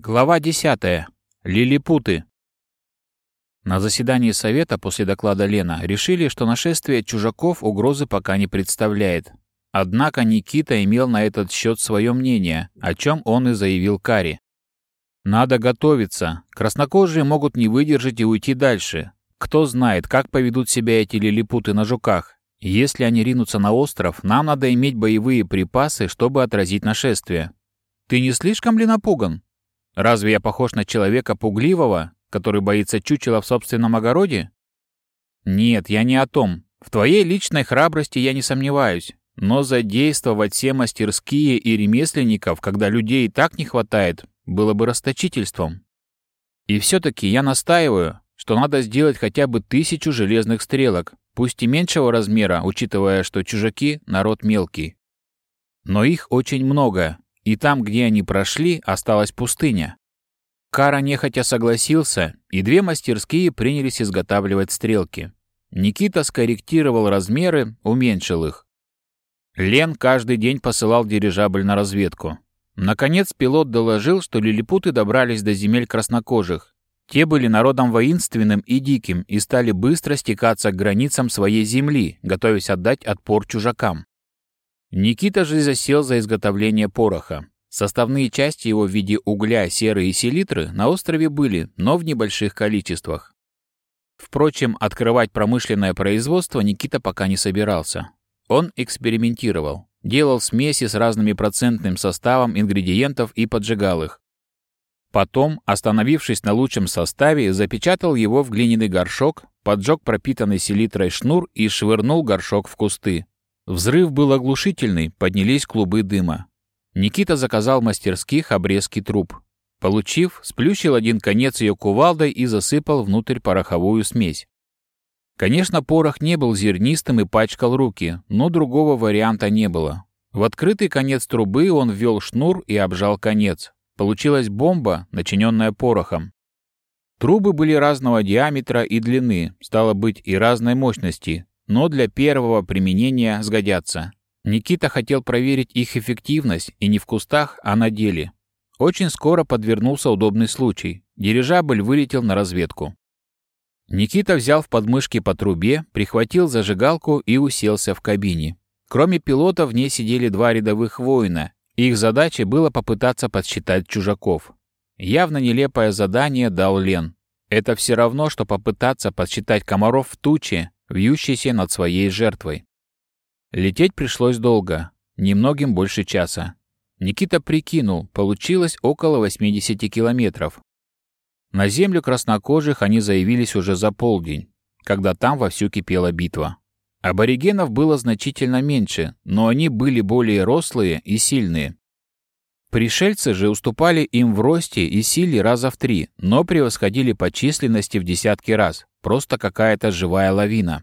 Глава 10. Лилипуты. На заседании совета после доклада Лена решили, что нашествие чужаков угрозы пока не представляет. Однако Никита имел на этот счет свое мнение, о чем он и заявил Кари. Надо готовиться. Краснокожие могут не выдержать и уйти дальше. Кто знает, как поведут себя эти лилипуты на жуках. Если они ринутся на остров, нам надо иметь боевые припасы, чтобы отразить нашествие. Ты не слишком ли напуган? Разве я похож на человека пугливого, который боится чучела в собственном огороде? Нет, я не о том. В твоей личной храбрости я не сомневаюсь. Но задействовать все мастерские и ремесленников, когда людей и так не хватает, было бы расточительством. И все-таки я настаиваю, что надо сделать хотя бы тысячу железных стрелок, пусть и меньшего размера, учитывая, что чужаки — народ мелкий. Но их очень много, и там, где они прошли, осталась пустыня. Кара нехотя согласился, и две мастерские принялись изготавливать стрелки. Никита скорректировал размеры, уменьшил их. Лен каждый день посылал дирижабль на разведку. Наконец пилот доложил, что лилипуты добрались до земель краснокожих. Те были народом воинственным и диким и стали быстро стекаться к границам своей земли, готовясь отдать отпор чужакам. Никита же засел за изготовление пороха. Составные части его в виде угля, серы и селитры на острове были, но в небольших количествах. Впрочем, открывать промышленное производство Никита пока не собирался. Он экспериментировал, делал смеси с разными процентным составом ингредиентов и поджигал их. Потом, остановившись на лучшем составе, запечатал его в глиняный горшок, поджег пропитанный селитрой шнур и швырнул горшок в кусты. Взрыв был оглушительный, поднялись клубы дыма. Никита заказал мастерских обрезки труб. Получив, сплющил один конец ее кувалдой и засыпал внутрь пороховую смесь. Конечно, порох не был зернистым и пачкал руки, но другого варианта не было. В открытый конец трубы он ввел шнур и обжал конец. Получилась бомба, начиненная порохом. Трубы были разного диаметра и длины, стало быть, и разной мощности, но для первого применения сгодятся. Никита хотел проверить их эффективность и не в кустах, а на деле. Очень скоро подвернулся удобный случай. Дирижабль вылетел на разведку. Никита взял в подмышки по трубе, прихватил зажигалку и уселся в кабине. Кроме пилота в ней сидели два рядовых воина. Их задачей было попытаться подсчитать чужаков. Явно нелепое задание дал Лен. Это все равно, что попытаться подсчитать комаров в туче, вьющийся над своей жертвой. Лететь пришлось долго, немногим больше часа. Никита прикинул, получилось около 80 километров. На землю краснокожих они заявились уже за полдень, когда там вовсю кипела битва. Аборигенов было значительно меньше, но они были более рослые и сильные. Пришельцы же уступали им в росте и силе раза в три, но превосходили по численности в десятки раз. Просто какая-то живая лавина.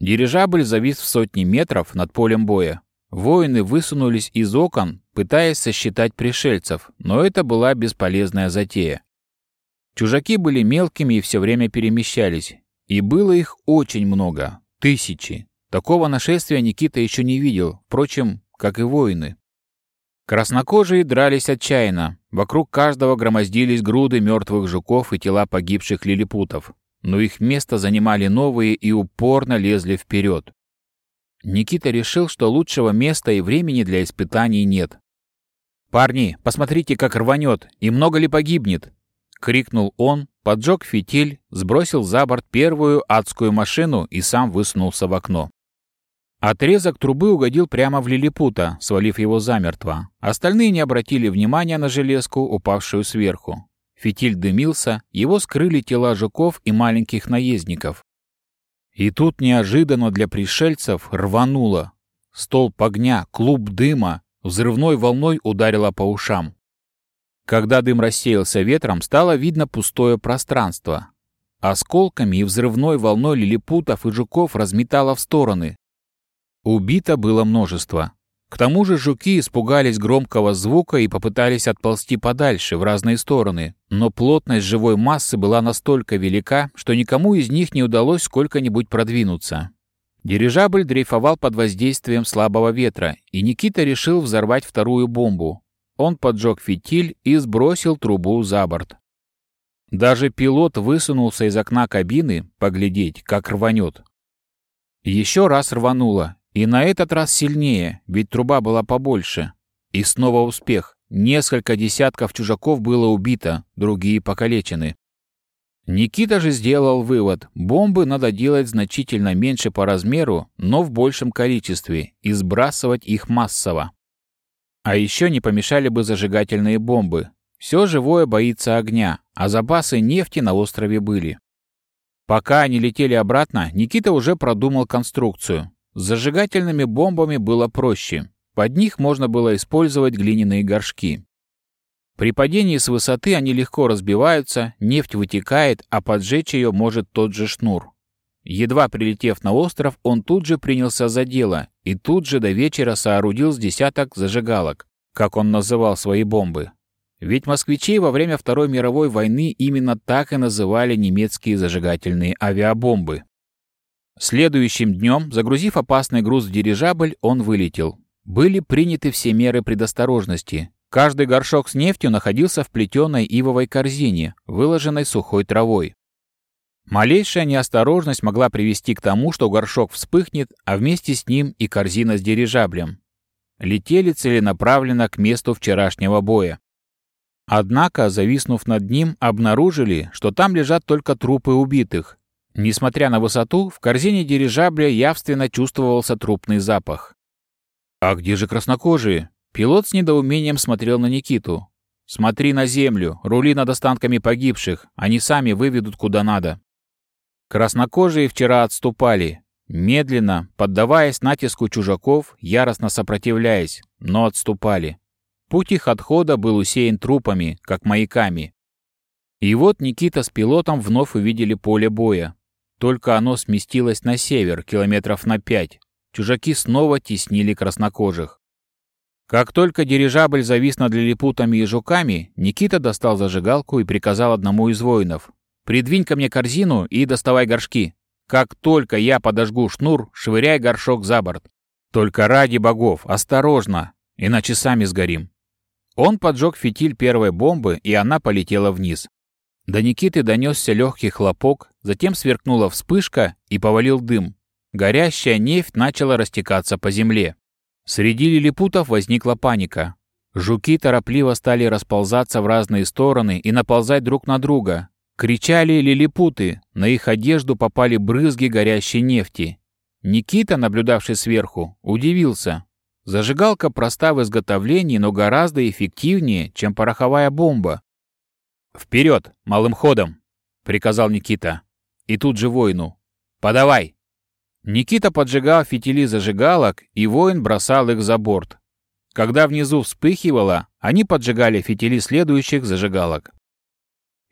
Дирижабль завис в сотни метров над полем боя. Воины высунулись из окон, пытаясь сосчитать пришельцев, но это была бесполезная затея. Чужаки были мелкими и все время перемещались. И было их очень много. Тысячи. Такого нашествия Никита еще не видел, впрочем, как и воины. Краснокожие дрались отчаянно. Вокруг каждого громоздились груды мертвых жуков и тела погибших лилипутов. Но их место занимали новые и упорно лезли вперед. Никита решил, что лучшего места и времени для испытаний нет. «Парни, посмотрите, как рванет, и много ли погибнет!» — крикнул он, поджег фитиль, сбросил за борт первую адскую машину и сам высунулся в окно. Отрезок трубы угодил прямо в лилипута, свалив его замертво. Остальные не обратили внимания на железку, упавшую сверху. Фитиль дымился, его скрыли тела жуков и маленьких наездников. И тут неожиданно для пришельцев рвануло. Столб огня, клуб дыма, взрывной волной ударило по ушам. Когда дым рассеялся ветром, стало видно пустое пространство. Осколками и взрывной волной лилипутов и жуков разметало в стороны, Убито было множество. К тому же жуки испугались громкого звука и попытались отползти подальше, в разные стороны, но плотность живой массы была настолько велика, что никому из них не удалось сколько-нибудь продвинуться. Дирижабль дрейфовал под воздействием слабого ветра, и Никита решил взорвать вторую бомбу. он поджег фитиль и сбросил трубу за борт. Даже пилот высунулся из окна кабины поглядеть, как рванет. Еще раз рвануло, и на этот раз сильнее, ведь труба была побольше. И снова успех. Несколько десятков чужаков было убито, другие покалечены. Никита же сделал вывод, бомбы надо делать значительно меньше по размеру, но в большем количестве, и сбрасывать их массово. А еще не помешали бы зажигательные бомбы. Все живое боится огня, а запасы нефти на острове были. Пока они летели обратно, Никита уже продумал конструкцию. С зажигательными бомбами было проще. Под них можно было использовать глиняные горшки. При падении с высоты они легко разбиваются, нефть вытекает, а поджечь ее может тот же шнур. Едва прилетев на остров, он тут же принялся за дело и тут же до вечера соорудил с десяток зажигалок, как он называл свои бомбы. Ведь москвичей во время Второй мировой войны именно так и называли немецкие зажигательные авиабомбы. Следующим днем, загрузив опасный груз в дирижабль, он вылетел. Были приняты все меры предосторожности, Каждый горшок с нефтью находился в плетеной ивовой корзине, выложенной сухой травой. Малейшая неосторожность могла привести к тому, что горшок вспыхнет, а вместе с ним и корзина с дирижаблем. Летели целенаправленно к месту вчерашнего боя. Однако, зависнув над ним, обнаружили, что там лежат только трупы убитых. Несмотря на высоту, в корзине дирижабля явственно чувствовался трупный запах. «А где же краснокожие?» Пилот с недоумением смотрел на Никиту. «Смотри на землю, рули над останками погибших, они сами выведут куда надо». Краснокожие вчера отступали, медленно, поддаваясь натиску чужаков, яростно сопротивляясь, но отступали. Путь их отхода был усеян трупами, как маяками. И вот Никита с пилотом вновь увидели поле боя. Только оно сместилось на север, километров на пять. Чужаки снова теснили краснокожих. Как только дирижабль завис над лилипутами и жуками, Никита достал зажигалку и приказал одному из воинов. «Придвинь ко мне корзину и доставай горшки. Как только я подожгу шнур, швыряй горшок за борт. Только ради богов, осторожно, иначе сами сгорим». Он поджег фитиль первой бомбы, и она полетела вниз. До Никиты донесся легкий хлопок, затем сверкнула вспышка и повалил дым. Горящая нефть начала растекаться по земле. Среди лилипутов возникла паника. Жуки торопливо стали расползаться в разные стороны и наползать друг на друга. Кричали лилипуты, на их одежду попали брызги горящей нефти. Никита, наблюдавший сверху, удивился. Зажигалка проста в изготовлении, но гораздо эффективнее, чем пороховая бомба. «Вперед, малым ходом!» — приказал Никита. И тут же воину. «Подавай!» Никита поджигал фитили зажигалок, и воин бросал их за борт. Когда внизу вспыхивало, они поджигали фитили следующих зажигалок.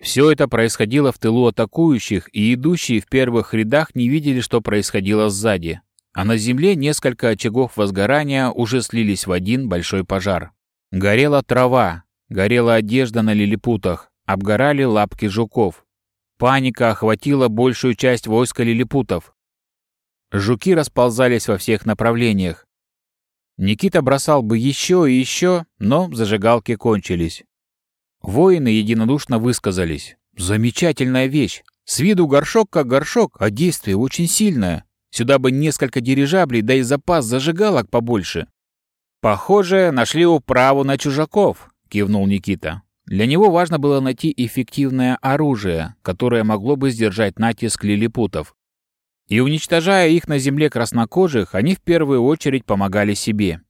Все это происходило в тылу атакующих, и идущие в первых рядах не видели, что происходило сзади. А на земле несколько очагов возгорания уже слились в один большой пожар. Горела трава, горела одежда на лилипутах, обгорали лапки жуков. Паника охватила большую часть войска лилипутов. Жуки расползались во всех направлениях. Никита бросал бы еще и еще, но зажигалки кончились. Воины единодушно высказались. «Замечательная вещь! С виду горшок как горшок, а действие очень сильное. Сюда бы несколько дирижаблей, да и запас зажигалок побольше». «Похоже, нашли управу на чужаков», — кивнул Никита. Для него важно было найти эффективное оружие, которое могло бы сдержать натиск лилипутов. И уничтожая их на земле краснокожих, они в первую очередь помогали себе.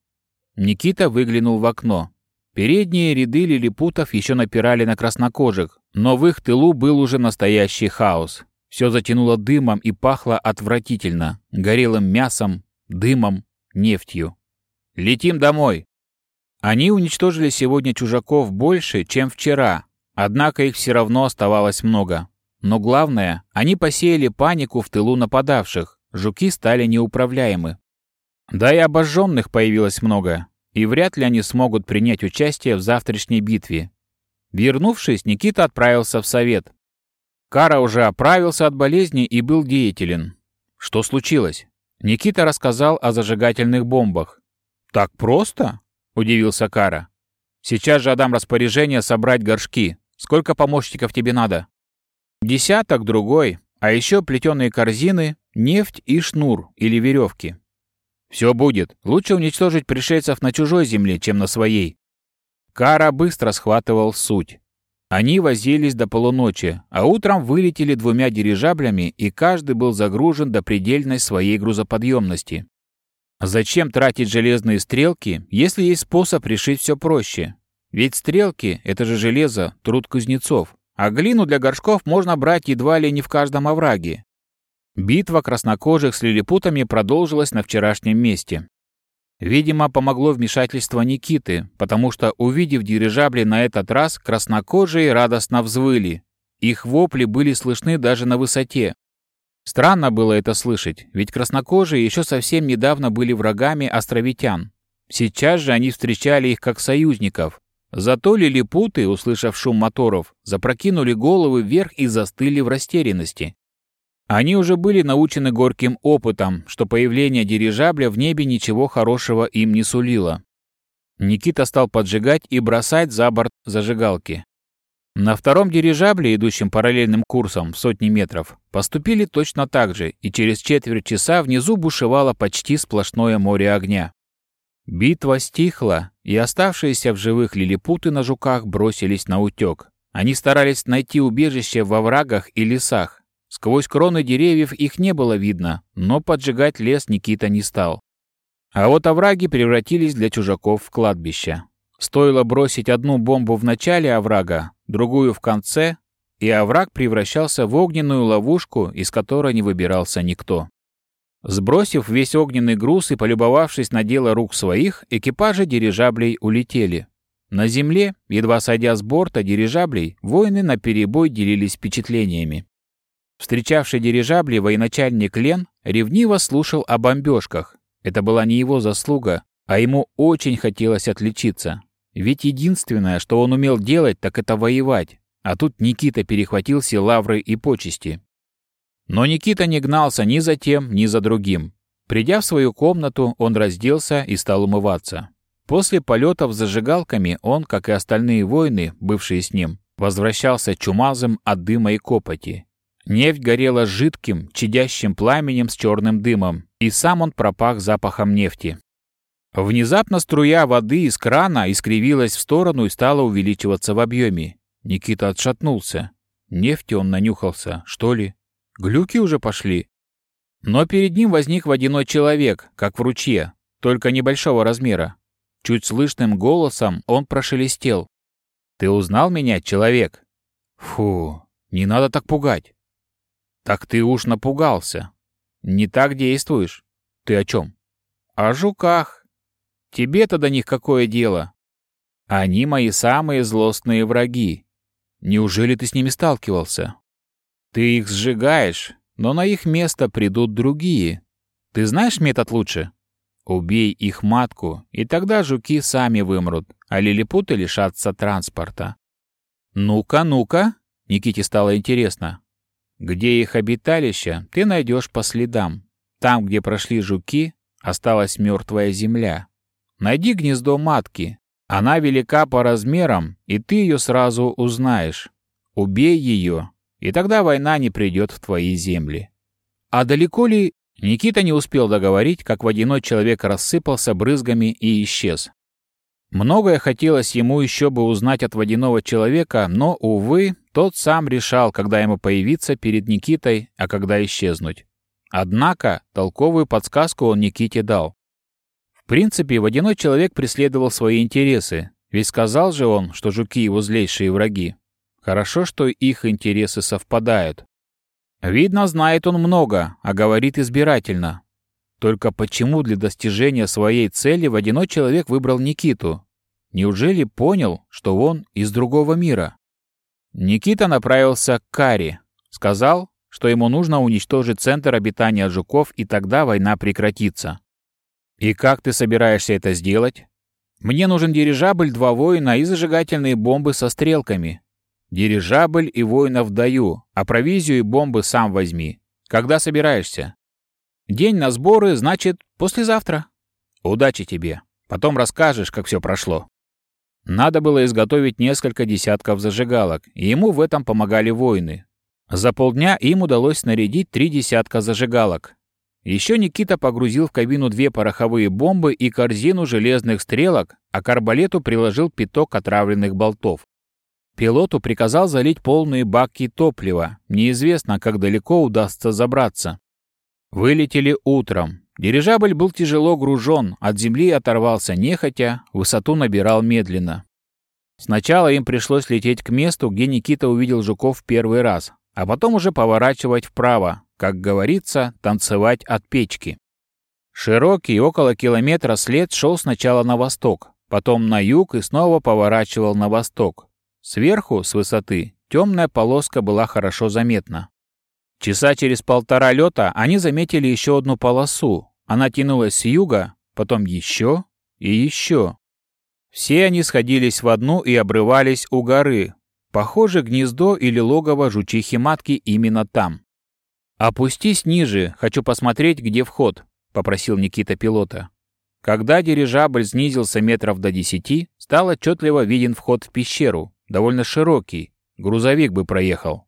Никита выглянул в окно. Передние ряды лилипутов еще напирали на краснокожих, но в их тылу был уже настоящий хаос. Все затянуло дымом и пахло отвратительно, горелым мясом, дымом, нефтью. «Летим домой!» Они уничтожили сегодня чужаков больше, чем вчера, однако их все равно оставалось много. Но главное, они посеяли панику в тылу нападавших, жуки стали неуправляемы. Да и обожженных появилось много, и вряд ли они смогут принять участие в завтрашней битве. Вернувшись, Никита отправился в совет. Кара уже оправился от болезни и был деятелен. Что случилось? Никита рассказал о зажигательных бомбах. «Так просто?» — удивился Кара. Сейчас же отдам распоряжение собрать горшки. Сколько помощников тебе надо?» «Десяток, другой. А еще плетеные корзины, нефть и шнур или веревки. Все будет. Лучше уничтожить пришельцев на чужой земле, чем на своей». Кара быстро схватывал суть. Они возились до полуночи, а утром вылетели двумя дирижаблями, и каждый был загружен до предельной своей грузоподъемности. Зачем тратить железные стрелки, если есть способ решить все проще? Ведь стрелки — это же железо, труд кузнецов, а глину для горшков можно брать едва ли не в каждом овраге. Битва краснокожих с лилипутами продолжилась на вчерашнем месте. Видимо, помогло вмешательство Никиты, потому что, увидев дирижабли на этот раз, краснокожие радостно взвыли. Их вопли были слышны даже на высоте. Странно было это слышать, ведь краснокожие еще совсем недавно были врагами островитян. Сейчас же они встречали их как союзников. Зато лилипуты, услышав шум моторов, запрокинули головы вверх и застыли в растерянности. Они уже были научены горьким опытом, что появление дирижабля в небе ничего хорошего им не сулило. Никита стал поджигать и бросать за борт зажигалки. На втором дирижабле, идущем параллельным курсом в сотни метров, поступили точно так же, и через четверть часа внизу бушевало почти сплошное море огня. Битва стихла, и оставшиеся в живых лилипуты на жуках бросились на утек. Они старались найти убежище во врагах и лесах, Сквозь кроны деревьев их не было видно, но поджигать лес Никита не стал. А вот овраги превратились для чужаков в кладбище. Стоило бросить одну бомбу в начале оврага, другую в конце, и овраг превращался в огненную ловушку, из которой не выбирался никто. Сбросив весь огненный груз и полюбовавшись на дело рук своих, экипажи дирижаблей улетели. На земле, едва сойдя с борта дирижаблей, воины наперебой делились впечатлениями. Встречавший дирижабли военачальник Лен ревниво слушал о бомбежках. Это была не его заслуга, а ему очень хотелось отличиться. Ведь единственное, что он умел делать, так это воевать. А тут Никита перехватил все лавры и почести. Но Никита не гнался ни за тем, ни за другим. Придя в свою комнату, он разделся и стал умываться. После полетов с зажигалками он, как и остальные воины, бывшие с ним, возвращался чумазым от дыма и копоти. Нефть горела жидким, чадящим пламенем с черным дымом, и сам он пропах запахом нефти. Внезапно струя воды из крана искривилась в сторону и стала увеличиваться в объеме. Никита отшатнулся. Нефти он нанюхался, что ли? Глюки уже пошли. Но перед ним возник водяной человек, как в ручье, только небольшого размера. Чуть слышным голосом он прошелестел. «Ты узнал меня, человек?» «Фу, не надо так пугать. «Так ты уж напугался. Не так действуешь. Ты о чем?» «О жуках. Тебе-то до них какое дело? Они мои самые злостные враги. Неужели ты с ними сталкивался? Ты их сжигаешь, но на их место придут другие. Ты знаешь метод лучше? Убей их матку, и тогда жуки сами вымрут, а лилипуты лишатся транспорта. Ну-ка, ну-ка, Никите стало интересно. Где их обиталище, ты найдешь по следам. Там, где прошли жуки, осталась мертвая земля. Найди гнездо матки. Она велика по размерам, и ты ее сразу узнаешь. Убей ее, и тогда война не придет в твои земли. А далеко ли... Никита не успел договорить, как водяной человек рассыпался брызгами и исчез. Многое хотелось ему еще бы узнать от водяного человека, но, увы, тот сам решал, когда ему появиться перед Никитой, а когда исчезнуть. Однако толковую подсказку он Никите дал. В принципе, водяной человек преследовал свои интересы, ведь сказал же он, что жуки его злейшие враги. Хорошо, что их интересы совпадают. Видно, знает он много, а говорит избирательно. Только почему для достижения своей цели водяной человек выбрал Никиту? Неужели понял, что он из другого мира? Никита направился к Каре. Сказал, что ему нужно уничтожить центр обитания жуков, и тогда война прекратится. «И как ты собираешься это сделать?» «Мне нужен дирижабль, два воина и зажигательные бомбы со стрелками. Дирижабль и воинов даю, а провизию и бомбы сам возьми. Когда собираешься?» «День на сборы, значит, послезавтра». «Удачи тебе. Потом расскажешь, как все прошло». Надо было изготовить несколько десятков зажигалок, и ему в этом помогали воины. За полдня им удалось снарядить три десятка зажигалок. Еще Никита погрузил в кабину две пороховые бомбы и корзину железных стрелок, а к арбалету приложил пяток отравленных болтов. Пилоту приказал залить полные баки топлива. Неизвестно, как далеко удастся забраться. Вылетели утром. Дирижабль был тяжело гружен, от земли оторвался нехотя, высоту набирал медленно. Сначала им пришлось лететь к месту, где Никита увидел жуков в первый раз, а потом уже поворачивать вправо, как говорится, танцевать от печки. Широкий, около километра след шел сначала на восток, потом на юг и снова поворачивал на восток. Сверху, с высоты, темная полоска была хорошо заметна. Часа через полтора лета они заметили еще одну полосу. Она тянулась с юга, потом еще и еще. Все они сходились в одну и обрывались у горы. Похоже, гнездо или логово жучихи-матки именно там. «Опустись ниже, хочу посмотреть, где вход», — попросил Никита пилота. Когда дирижабль снизился метров до десяти, стал отчетливо виден вход в пещеру, довольно широкий, грузовик бы проехал.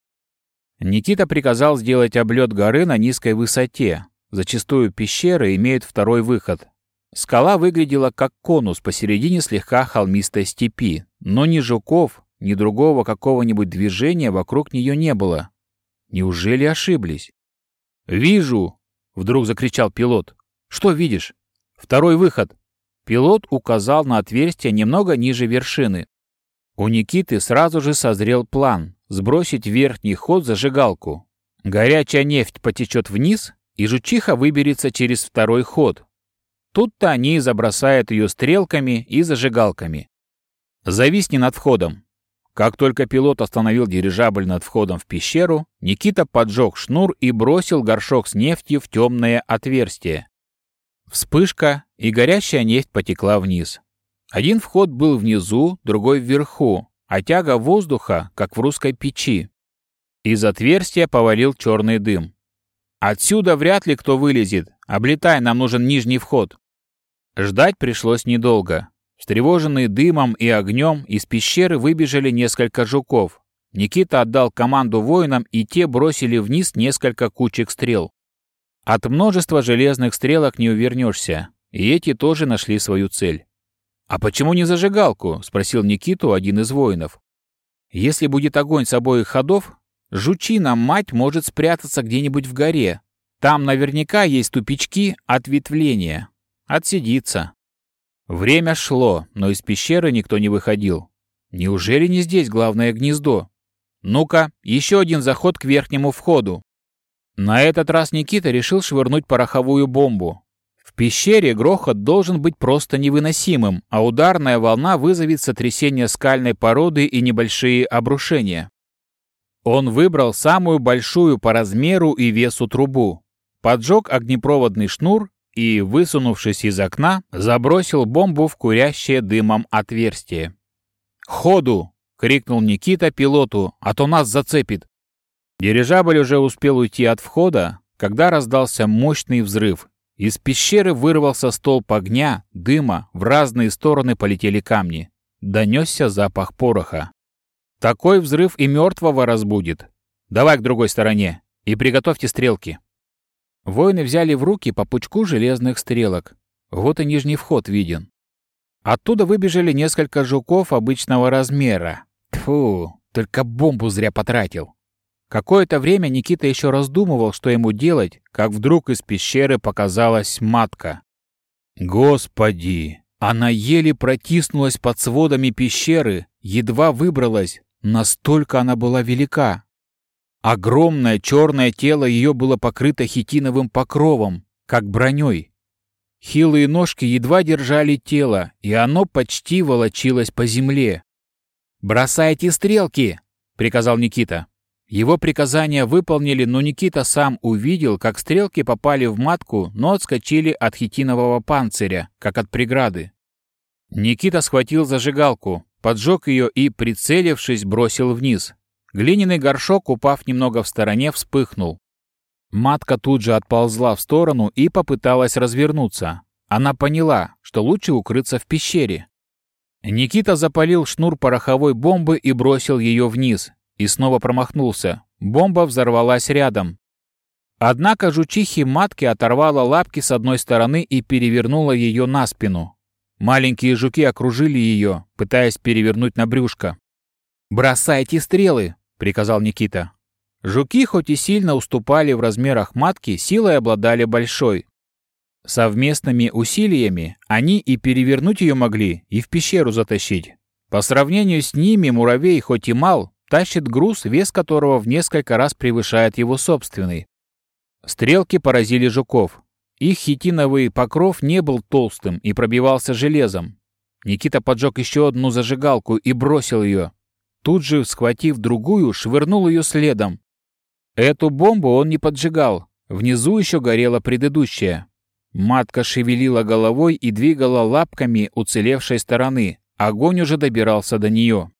Никита приказал сделать облет горы на низкой высоте. Зачастую пещеры имеют второй выход. Скала выглядела как конус посередине слегка холмистой степи, но ни жуков, ни другого какого-нибудь движения вокруг нее не было. Неужели ошиблись? «Вижу!» — вдруг закричал пилот. «Что видишь?» «Второй выход!» Пилот указал на отверстие немного ниже вершины. У Никиты сразу же созрел план сбросить верхний ход зажигалку. Горячая нефть потечет вниз, и жучиха выберется через второй ход. Тут-то они забросают ее стрелками и зажигалками. Зависни над входом. Как только пилот остановил дирижабль над входом в пещеру, Никита поджег шнур и бросил горшок с нефтью в темное отверстие. Вспышка, и горящая нефть потекла вниз. Один вход был внизу, другой вверху, а тяга воздуха, как в русской печи. Из отверстия повалил черный дым. «Отсюда вряд ли кто вылезет. Облетай, нам нужен нижний вход». Ждать пришлось недолго. Встревоженные дымом и огнем, из пещеры выбежали несколько жуков. Никита отдал команду воинам, и те бросили вниз несколько кучек стрел. От множества железных стрелок не увернешься, и эти тоже нашли свою цель. «А почему не зажигалку?» — спросил Никиту один из воинов. «Если будет огонь с обоих ходов, жучина мать может спрятаться где-нибудь в горе. Там наверняка есть тупички ответвления. Отсидится». Время шло, но из пещеры никто не выходил. Неужели не здесь главное гнездо? Ну-ка, еще один заход к верхнему входу. На этот раз Никита решил швырнуть пороховую бомбу пещере грохот должен быть просто невыносимым, а ударная волна вызовет сотрясение скальной породы и небольшие обрушения. Он выбрал самую большую по размеру и весу трубу, поджег огнепроводный шнур и, высунувшись из окна, забросил бомбу в курящее дымом отверстие. «Ходу!» — крикнул Никита пилоту, «а то нас зацепит!» Дирижабль уже успел уйти от входа, когда раздался мощный взрыв, из пещеры вырвался столб огня, дыма, в разные стороны полетели камни. Донесся запах пороха. Такой взрыв и мертвого разбудит. Давай к другой стороне и приготовьте стрелки. Воины взяли в руки по пучку железных стрелок. Вот и нижний вход виден. Оттуда выбежали несколько жуков обычного размера. Тфу, только бомбу зря потратил. Какое-то время Никита еще раздумывал, что ему делать, как вдруг из пещеры показалась матка. Господи! Она еле протиснулась под сводами пещеры, едва выбралась, настолько она была велика. Огромное черное тело ее было покрыто хитиновым покровом, как броней. Хилые ножки едва держали тело, и оно почти волочилось по земле. «Бросайте стрелки!» — приказал Никита. Его приказания выполнили, но Никита сам увидел, как стрелки попали в матку, но отскочили от хитинового панциря, как от преграды. Никита схватил зажигалку, поджег ее и, прицелившись, бросил вниз. Глиняный горшок, упав немного в стороне, вспыхнул. Матка тут же отползла в сторону и попыталась развернуться. Она поняла, что лучше укрыться в пещере. Никита запалил шнур пороховой бомбы и бросил ее вниз. И снова промахнулся. Бомба взорвалась рядом. Однако жучихи матки оторвала лапки с одной стороны и перевернула ее на спину. Маленькие жуки окружили ее, пытаясь перевернуть на брюшко. «Бросайте стрелы!» — приказал Никита. Жуки, хоть и сильно уступали в размерах матки, силой обладали большой. Совместными усилиями они и перевернуть ее могли, и в пещеру затащить. По сравнению с ними муравей, хоть и мал, тащит груз, вес которого в несколько раз превышает его собственный. Стрелки поразили жуков. Их хитиновый покров не был толстым и пробивался железом. Никита поджег еще одну зажигалку и бросил ее. Тут же, схватив другую, швырнул ее следом. Эту бомбу он не поджигал. Внизу еще горела предыдущая. Матка шевелила головой и двигала лапками уцелевшей стороны. Огонь уже добирался до нее.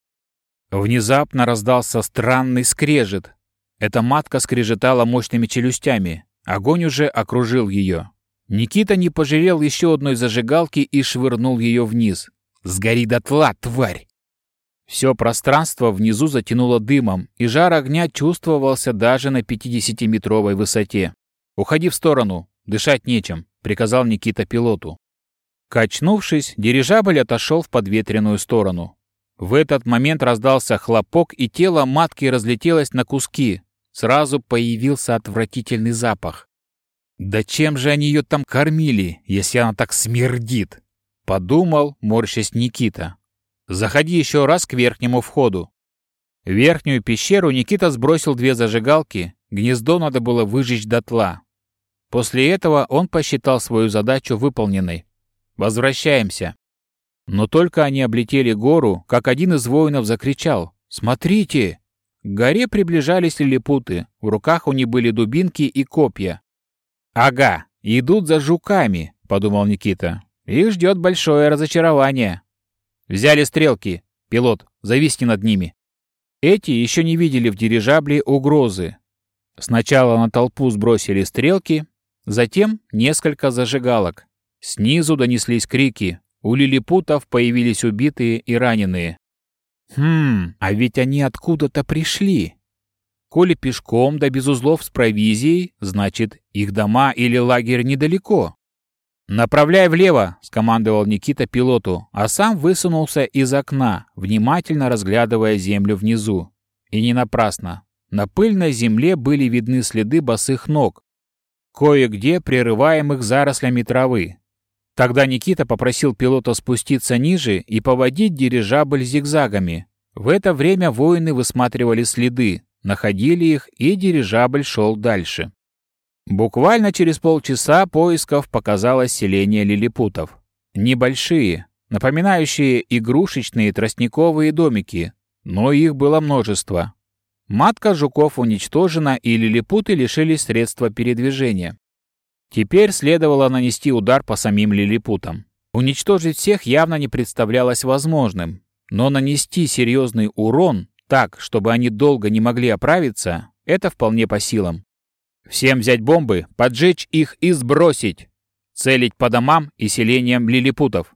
Внезапно раздался странный скрежет. Эта матка скрежетала мощными челюстями. Огонь уже окружил ее. Никита не пожалел еще одной зажигалки и швырнул ее вниз. «Сгори дотла, тварь!» Все пространство внизу затянуло дымом, и жар огня чувствовался даже на 50-метровой высоте. «Уходи в сторону, дышать нечем», — приказал Никита пилоту. Качнувшись, дирижабль отошел в подветренную сторону. В этот момент раздался хлопок, и тело матки разлетелось на куски. Сразу появился отвратительный запах. «Да чем же они ее там кормили, если она так смердит?» Подумал, морщась Никита. «Заходи еще раз к верхнему входу». В верхнюю пещеру Никита сбросил две зажигалки, гнездо надо было выжечь дотла. После этого он посчитал свою задачу выполненной. «Возвращаемся». Но только они облетели гору, как один из воинов закричал «Смотрите!». К горе приближались лилипуты, в руках у них были дубинки и копья. «Ага, идут за жуками», — подумал Никита. «Их ждет большое разочарование». «Взяли стрелки. Пилот, зависни над ними». Эти еще не видели в дирижабле угрозы. Сначала на толпу сбросили стрелки, затем несколько зажигалок. Снизу донеслись крики, у лилипутов появились убитые и раненые. Хм, а ведь они откуда-то пришли. Коли пешком да без узлов с провизией, значит, их дома или лагерь недалеко. «Направляй влево!» — скомандовал Никита пилоту, а сам высунулся из окна, внимательно разглядывая землю внизу. И не напрасно. На пыльной земле были видны следы босых ног, кое-где прерываемых зарослями травы. Тогда Никита попросил пилота спуститься ниже и поводить дирижабль зигзагами. В это время воины высматривали следы, находили их, и дирижабль шел дальше. Буквально через полчаса поисков показалось селение лилипутов. Небольшие, напоминающие игрушечные тростниковые домики, но их было множество. Матка жуков уничтожена, и лилипуты лишились средства передвижения. Теперь следовало нанести удар по самим лилипутам. Уничтожить всех явно не представлялось возможным, но нанести серьезный урон так, чтобы они долго не могли оправиться, это вполне по силам. Всем взять бомбы, поджечь их и сбросить. Целить по домам и селениям лилипутов.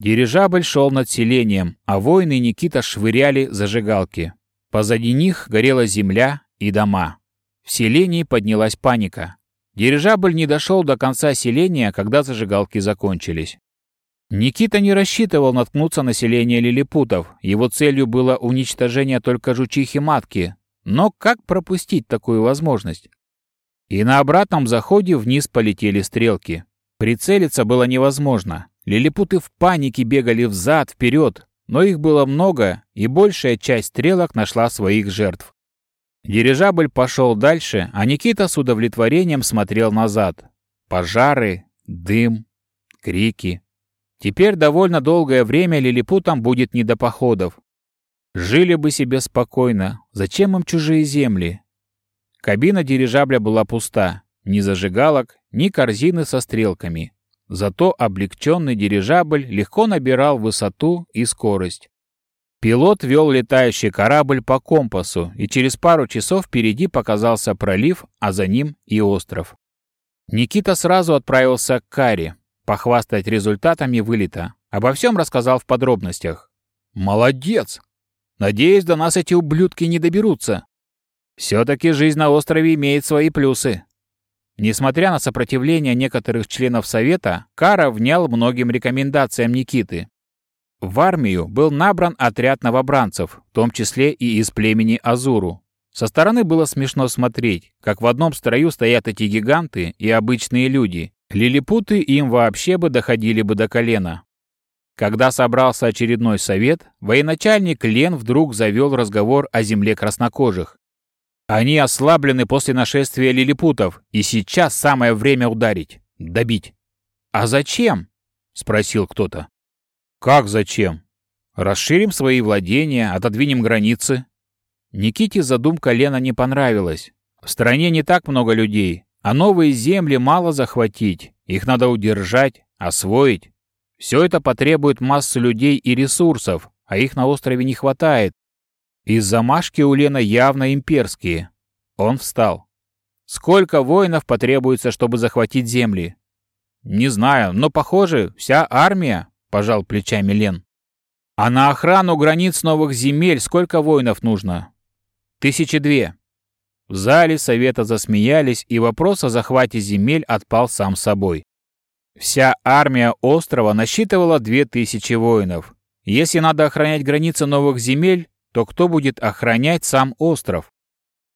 Дирижабль шел над селением, а воины Никита швыряли зажигалки. Позади них горела земля и дома. В селении поднялась паника. Дирижабль не дошел до конца селения, когда зажигалки закончились. Никита не рассчитывал наткнуться на селение лилипутов. Его целью было уничтожение только жучихи матки. Но как пропустить такую возможность? И на обратном заходе вниз полетели стрелки. Прицелиться было невозможно. Лилипуты в панике бегали взад, вперед, но их было много, и большая часть стрелок нашла своих жертв. Дирижабль пошел дальше, а Никита с удовлетворением смотрел назад. Пожары, дым, крики. Теперь довольно долгое время лилипутам будет не до походов. Жили бы себе спокойно. Зачем им чужие земли? Кабина дирижабля была пуста. Ни зажигалок, ни корзины со стрелками. Зато облегченный дирижабль легко набирал высоту и скорость. Пилот вел летающий корабль по компасу, и через пару часов впереди показался пролив, а за ним и остров. Никита сразу отправился к Каре, похвастать результатами вылета. Обо всем рассказал в подробностях. «Молодец! Надеюсь, до нас эти ублюдки не доберутся. Все-таки жизнь на острове имеет свои плюсы». Несмотря на сопротивление некоторых членов Совета, Кара внял многим рекомендациям Никиты. В армию был набран отряд новобранцев, в том числе и из племени Азуру. Со стороны было смешно смотреть, как в одном строю стоят эти гиганты и обычные люди. Лилипуты им вообще бы доходили бы до колена. Когда собрался очередной совет, военачальник Лен вдруг завел разговор о земле краснокожих. Они ослаблены после нашествия лилипутов, и сейчас самое время ударить, добить. «А зачем?» — спросил кто-то. «Как зачем? Расширим свои владения, отодвинем границы». Никите задумка Лена не понравилась. В стране не так много людей, а новые земли мало захватить, их надо удержать, освоить. Все это потребует массу людей и ресурсов, а их на острове не хватает, из замашки у Лена явно имперские. Он встал. Сколько воинов потребуется, чтобы захватить земли? Не знаю, но, похоже, вся армия, пожал плечами Лен. А на охрану границ новых земель сколько воинов нужно? Тысячи две. В зале совета засмеялись, и вопрос о захвате земель отпал сам собой. Вся армия острова насчитывала две тысячи воинов. Если надо охранять границы новых земель, то кто будет охранять сам остров?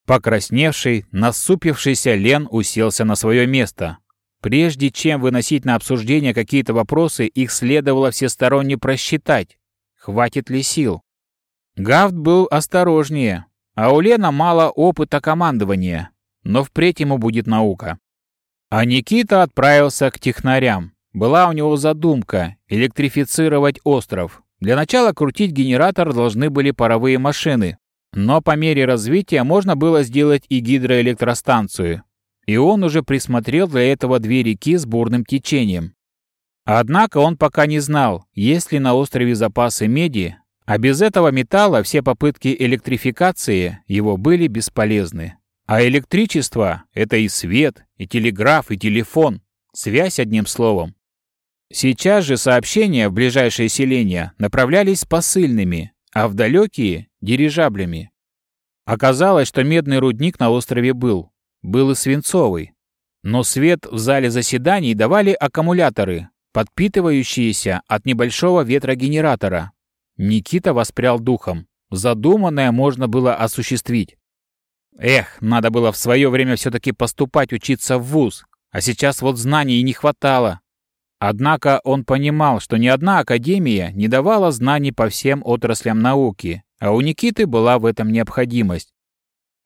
Покрасневший, насупившийся Лен уселся на свое место. Прежде чем выносить на обсуждение какие-то вопросы, их следовало всесторонне просчитать. Хватит ли сил? Гафт был осторожнее, а у Лена мало опыта командования, но впредь ему будет наука. А Никита отправился к технарям. Была у него задумка — электрифицировать остров. Для начала крутить генератор должны были паровые машины, но по мере развития можно было сделать и гидроэлектростанцию. И он уже присмотрел для этого две реки с бурным течением. Однако он пока не знал, есть ли на острове запасы меди, а без этого металла все попытки электрификации его были бесполезны. А электричество — это и свет, и телеграф, и телефон. Связь одним словом. Сейчас же сообщения в ближайшие селения направлялись посыльными, а в далекие — дирижаблями. Оказалось, что медный рудник на острове был. Был и свинцовый. Но свет в зале заседаний давали аккумуляторы, подпитывающиеся от небольшого ветрогенератора. Никита воспрял духом. Задуманное можно было осуществить. Эх, надо было в свое время все-таки поступать учиться в ВУЗ, а сейчас вот знаний не хватало. Однако он понимал, что ни одна академия не давала знаний по всем отраслям науки, а у Никиты была в этом необходимость.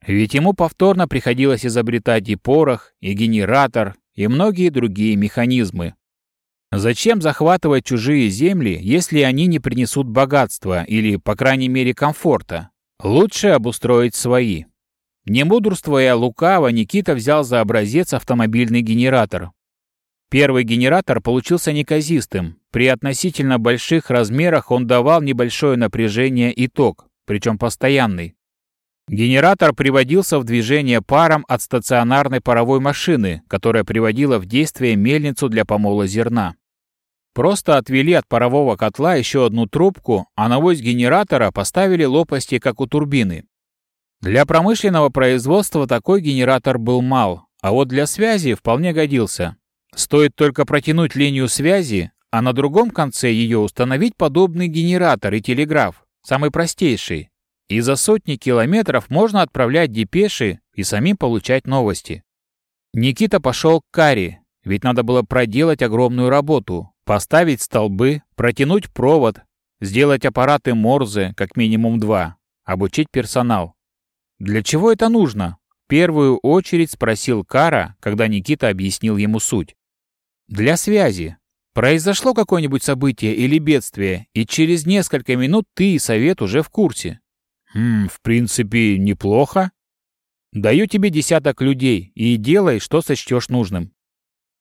Ведь ему повторно приходилось изобретать и порох, и генератор, и многие другие механизмы. Зачем захватывать чужие земли, если они не принесут богатства или, по крайней мере, комфорта? Лучше обустроить свои. Не мудрствуя лукаво, Никита взял за образец автомобильный генератор, Первый генератор получился неказистым. При относительно больших размерах он давал небольшое напряжение и ток, причем постоянный. Генератор приводился в движение паром от стационарной паровой машины, которая приводила в действие мельницу для помола зерна. Просто отвели от парового котла еще одну трубку, а на ось генератора поставили лопасти, как у турбины. Для промышленного производства такой генератор был мал, а вот для связи вполне годился. Стоит только протянуть линию связи, а на другом конце ее установить подобный генератор и телеграф, самый простейший. И за сотни километров можно отправлять депеши и самим получать новости. Никита пошел к Каре, ведь надо было проделать огромную работу, поставить столбы, протянуть провод, сделать аппараты Морзе, как минимум два, обучить персонал. Для чего это нужно? В первую очередь спросил Кара, когда Никита объяснил ему суть. Для связи. Произошло какое-нибудь событие или бедствие, и через несколько минут ты и совет уже в курсе. Хм, в принципе, неплохо. Даю тебе десяток людей и делай, что сочтешь нужным.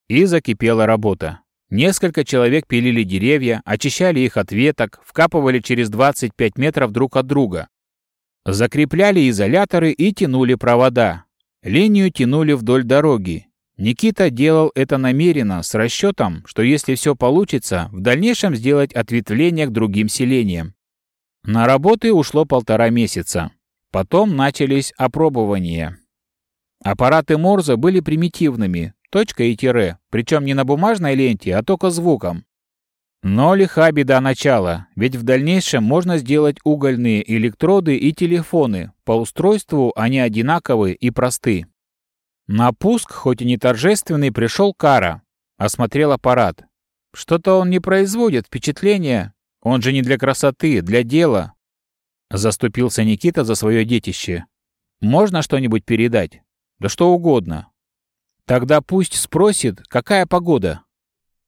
И закипела работа. Несколько человек пилили деревья, очищали их от веток, вкапывали через 25 метров друг от друга. Закрепляли изоляторы и тянули провода. Линию тянули вдоль дороги, Никита делал это намеренно, с расчетом, что если все получится, в дальнейшем сделать ответвление к другим селениям. На работы ушло полтора месяца. Потом начались опробования. Аппараты Морзе были примитивными, точка и тире, причем не на бумажной ленте, а только звуком. Но лиха беда начала, ведь в дальнейшем можно сделать угольные электроды и телефоны, по устройству они одинаковы и просты. На пуск, хоть и не торжественный, пришел Кара, осмотрел аппарат. Что-то он не производит впечатления, он же не для красоты, для дела. Заступился Никита за свое детище. Можно что-нибудь передать? Да что угодно. Тогда пусть спросит, какая погода.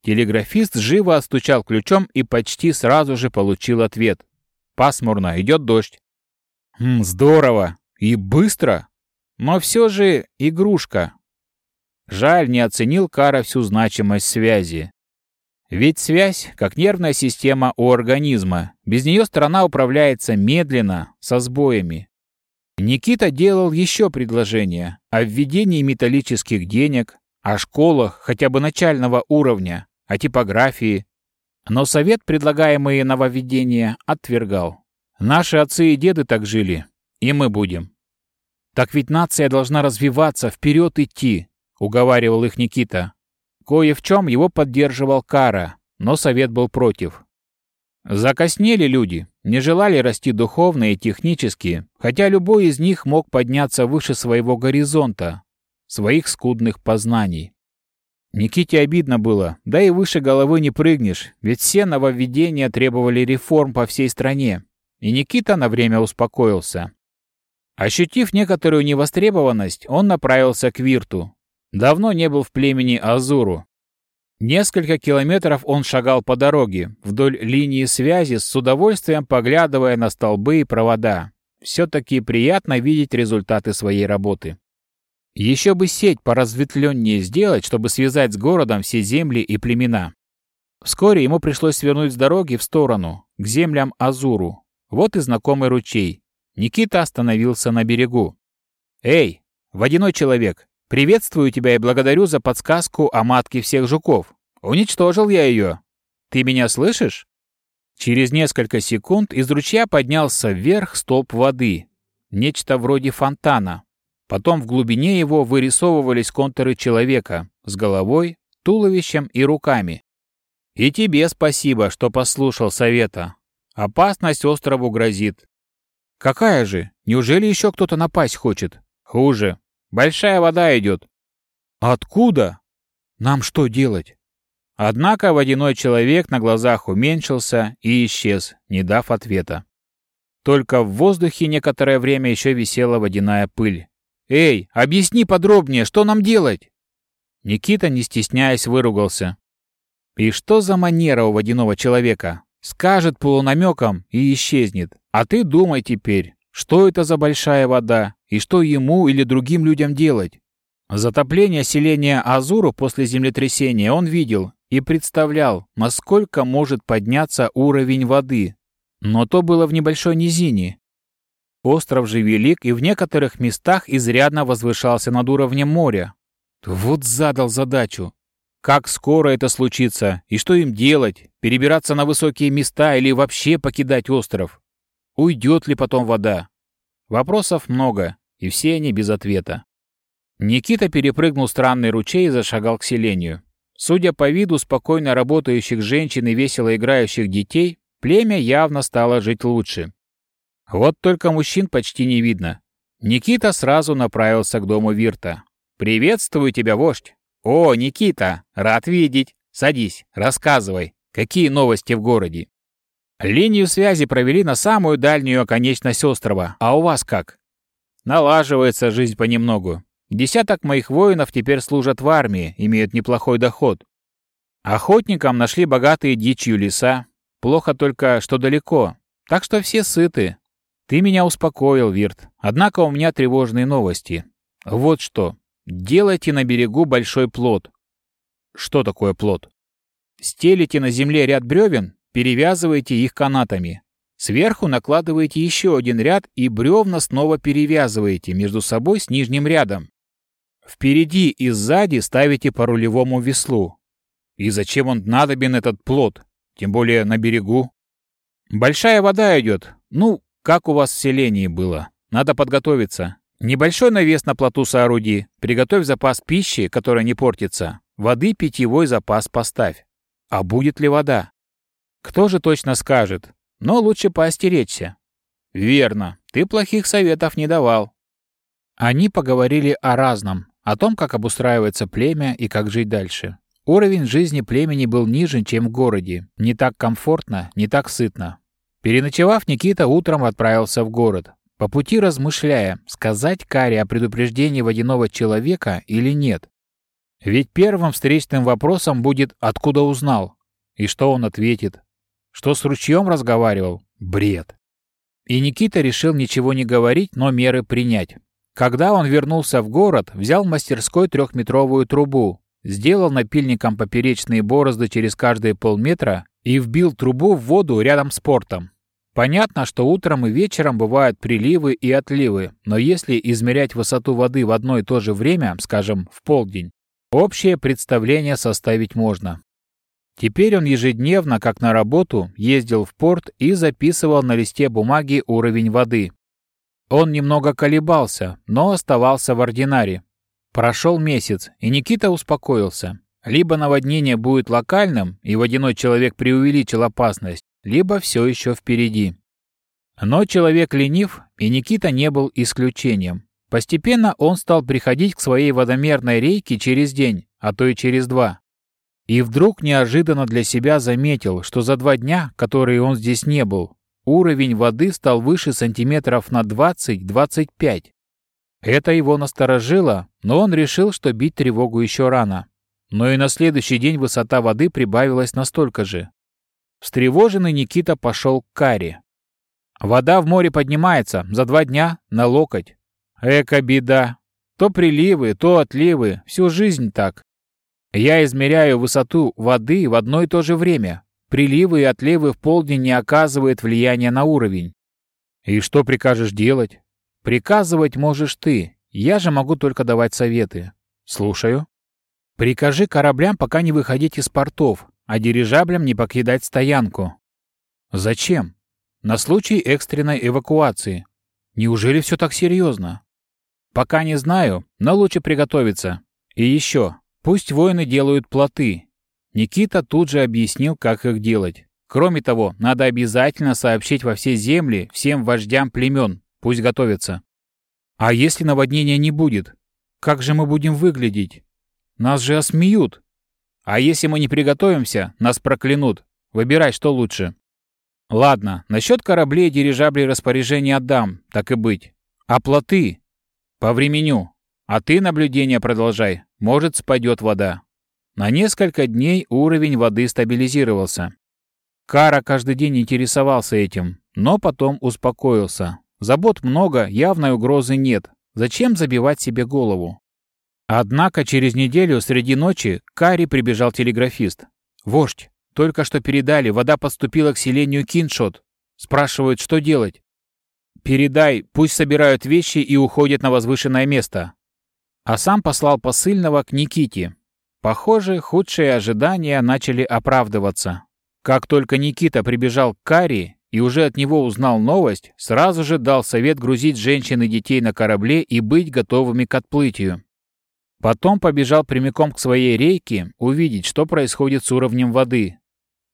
Телеграфист живо отстучал ключом и почти сразу же получил ответ. Пасмурно, идет дождь. Хм, здорово. И быстро. Но все же игрушка. Жаль, не оценил Кара всю значимость связи. Ведь связь, как нервная система у организма, без нее страна управляется медленно, со сбоями. Никита делал еще предложения о введении металлических денег, о школах хотя бы начального уровня, о типографии. Но совет, предлагаемые нововведения, отвергал. Наши отцы и деды так жили, и мы будем. Так ведь нация должна развиваться, вперед идти, уговаривал их Никита. Кое в чем его поддерживал Кара, но совет был против. Закоснели люди, не желали расти духовно и технически, хотя любой из них мог подняться выше своего горизонта, своих скудных познаний. Никите обидно было, да и выше головы не прыгнешь, ведь все нововведения требовали реформ по всей стране, и Никита на время успокоился. Ощутив некоторую невостребованность, он направился к Вирту. Давно не был в племени Азуру, Несколько километров он шагал по дороге, вдоль линии связи, с удовольствием поглядывая на столбы и провода. Все-таки приятно видеть результаты своей работы. Еще бы сеть поразветвленнее сделать, чтобы связать с городом все земли и племена. Вскоре ему пришлось свернуть с дороги в сторону, к землям Азуру. Вот и знакомый ручей. Никита остановился на берегу. «Эй, водяной человек, Приветствую тебя и благодарю за подсказку о матке всех жуков. Уничтожил я ее. Ты меня слышишь? Через несколько секунд из ручья поднялся вверх столб воды. Нечто вроде фонтана. Потом в глубине его вырисовывались контуры человека с головой, туловищем и руками. И тебе спасибо, что послушал совета. Опасность острову грозит. Какая же? Неужели еще кто-то напасть хочет? Хуже. Большая вода идет. Откуда? Нам что делать? Однако водяной человек на глазах уменьшился и исчез, не дав ответа. Только в воздухе некоторое время еще висела водяная пыль. «Эй, объясни подробнее, что нам делать?» Никита, не стесняясь, выругался. «И что за манера у водяного человека? Скажет полунамеком и исчезнет. А ты думай теперь, что это за большая вода и что ему или другим людям делать? Затопление селения Азуру после землетрясения он видел и представлял, насколько может подняться уровень воды. Но то было в небольшой низине. Остров же велик и в некоторых местах изрядно возвышался над уровнем моря. Вот задал задачу. Как скоро это случится и что им делать? Перебираться на высокие места или вообще покидать остров? Уйдет ли потом вода? Вопросов много, и все они без ответа. Никита перепрыгнул странный ручей и зашагал к селению. Судя по виду спокойно работающих женщин и весело играющих детей, племя явно стало жить лучше. Вот только мужчин почти не видно. Никита сразу направился к дому Вирта. «Приветствую тебя, вождь!» «О, Никита, рад видеть! Садись, рассказывай, какие новости в городе?» Линию связи провели на самую дальнюю оконечность острова. А у вас как? Налаживается жизнь понемногу. Десяток моих воинов теперь служат в армии, имеют неплохой доход. Охотникам нашли богатые дичью леса. Плохо только, что далеко. Так что все сыты. Ты меня успокоил, Вирт. Однако у меня тревожные новости. Вот что. Делайте на берегу большой плод. Что такое плод? Стелите на земле ряд бревен перевязываете их канатами. Сверху накладываете еще один ряд и бревна снова перевязываете между собой с нижним рядом. Впереди и сзади ставите по рулевому веслу. И зачем он надобен, этот плод? Тем более на берегу. Большая вода идет. Ну, как у вас в селении было. Надо подготовиться. Небольшой навес на плоту сооруди. Приготовь запас пищи, которая не портится. Воды питьевой запас поставь. А будет ли вода? Кто же точно скажет? Но лучше поостеречься. Верно, ты плохих советов не давал. Они поговорили о разном, о том, как обустраивается племя и как жить дальше. Уровень жизни племени был ниже, чем в городе. Не так комфортно, не так сытно. Переночевав, Никита утром отправился в город. По пути размышляя, сказать Каре о предупреждении водяного человека или нет. Ведь первым встречным вопросом будет «откуда узнал?» И что он ответит? Что с ручьем разговаривал? Бред. И Никита решил ничего не говорить, но меры принять. Когда он вернулся в город, взял в мастерской трехметровую трубу, сделал напильником поперечные борозды через каждые полметра и вбил трубу в воду рядом с портом. Понятно, что утром и вечером бывают приливы и отливы, но если измерять высоту воды в одно и то же время, скажем, в полдень, общее представление составить можно. Теперь он ежедневно, как на работу, ездил в порт и записывал на листе бумаги уровень воды, он немного колебался, но оставался в ординаре. Прошел месяц, и Никита успокоился. Либо наводнение будет локальным, и водяной человек преувеличил опасность, либо все еще впереди. Но человек ленив, и Никита не был исключением. Постепенно он стал приходить к своей водомерной рейке через день, а то и через два. И вдруг неожиданно для себя заметил, что за два дня, которые он здесь не был, Уровень воды стал выше сантиметров на 20-25. Это его насторожило, но он решил, что бить тревогу еще рано. Но и на следующий день высота воды прибавилась настолько же. Встревоженный Никита пошел к каре. Вода в море поднимается за два дня на локоть. Эка беда. То приливы, то отливы, всю жизнь так. Я измеряю высоту воды в одно и то же время. Приливы и отливы в полдень не оказывают влияния на уровень. И что прикажешь делать? Приказывать можешь ты. Я же могу только давать советы. Слушаю. Прикажи кораблям пока не выходить из портов, а дирижаблям не покидать стоянку. Зачем? На случай экстренной эвакуации. Неужели все так серьезно? Пока не знаю, но лучше приготовиться. И еще, пусть воины делают плоты, Никита тут же объяснил, как их делать. Кроме того, надо обязательно сообщить во все земли всем вождям племен, пусть готовятся. А если наводнения не будет? Как же мы будем выглядеть? Нас же осмеют. А если мы не приготовимся, нас проклянут. Выбирай, что лучше. Ладно, насчет кораблей и дирижаблей распоряжение отдам, так и быть. А плоты? По времени. А ты наблюдение продолжай, может, спадет вода. На несколько дней уровень воды стабилизировался. Кара каждый день интересовался этим, но потом успокоился. Забот много, явной угрозы нет. Зачем забивать себе голову? Однако через неделю среди ночи к Каре прибежал телеграфист. «Вождь, только что передали, вода подступила к селению Киншот. Спрашивают, что делать?» «Передай, пусть собирают вещи и уходят на возвышенное место». А сам послал посыльного к Никите, Похоже, худшие ожидания начали оправдываться. Как только Никита прибежал к Кари и уже от него узнал новость, сразу же дал совет грузить женщин и детей на корабле и быть готовыми к отплытию. Потом побежал прямиком к своей рейке увидеть, что происходит с уровнем воды.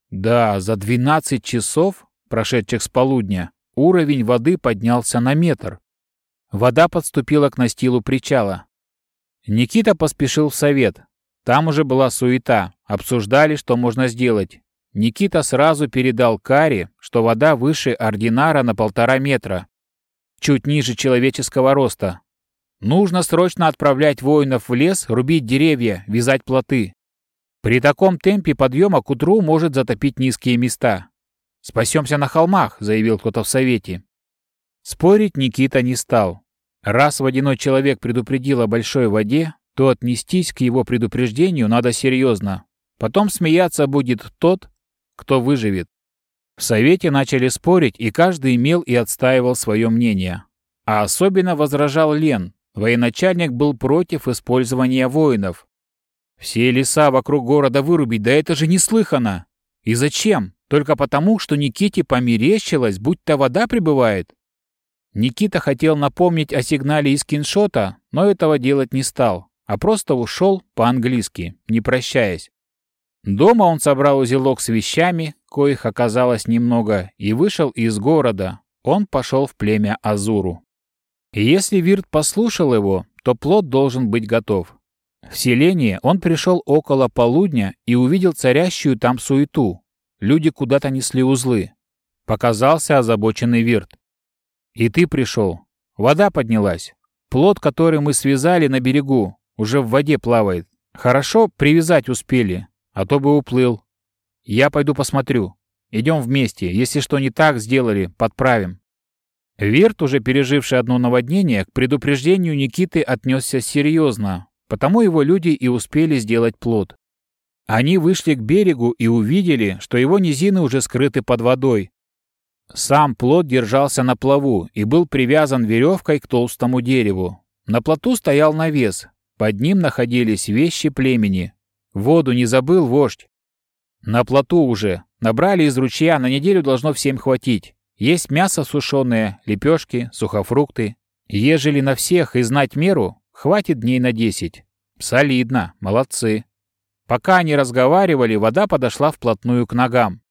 Да, за 12 часов, прошедших с полудня, уровень воды поднялся на метр. Вода подступила к настилу причала. Никита поспешил в совет, там уже была суета, обсуждали, что можно сделать. Никита сразу передал Каре, что вода выше ординара на полтора метра, чуть ниже человеческого роста. Нужно срочно отправлять воинов в лес, рубить деревья, вязать плоты. При таком темпе подъема к утру может затопить низкие места. «Спасемся на холмах», — заявил кто-то в совете. Спорить Никита не стал. Раз водяной человек предупредил о большой воде, то отнестись к его предупреждению надо серьезно. Потом смеяться будет тот, кто выживет. В совете начали спорить, и каждый имел и отстаивал свое мнение. А особенно возражал Лен, Военачальник был против использования воинов. Все леса вокруг города вырубить, да это же неслыханно. И зачем? Только потому, что Никите померещилось, будто вода прибывает? Никита хотел напомнить о сигнале из киншота, но этого делать не стал, а просто ушел по-английски, не прощаясь. Дома он собрал узелок с вещами, коих оказалось немного, и вышел из города. Он пошел в племя Азуру. И если Вирт послушал его, то плод должен быть готов. В селение он пришел около полудня и увидел царящую там суету. Люди куда-то несли узлы. Показался озабоченный Вирт. «И ты пришел. Вода поднялась. Плод, который мы связали на берегу, уже в воде плавает. Хорошо привязать успели, а то бы уплыл. Я пойду посмотрю. Идем вместе. Если что не так сделали, подправим». Вирт, уже переживший одно наводнение, к предупреждению Никиты отнесся серьезно, потому его люди и успели сделать плод. Они вышли к берегу и увидели, что его низины уже скрыты под водой. Сам плод держался на плаву и был привязан веревкой к толстому дереву. На плоту стоял навес, под ним находились вещи племени. Воду не забыл вождь. На плоту уже. Набрали из ручья, на неделю должно всем хватить. Есть мясо сушеное, лепешки, сухофрукты. Ежели на всех и знать меру, хватит дней на десять. Солидно, молодцы. Пока они разговаривали, вода подошла вплотную к ногам.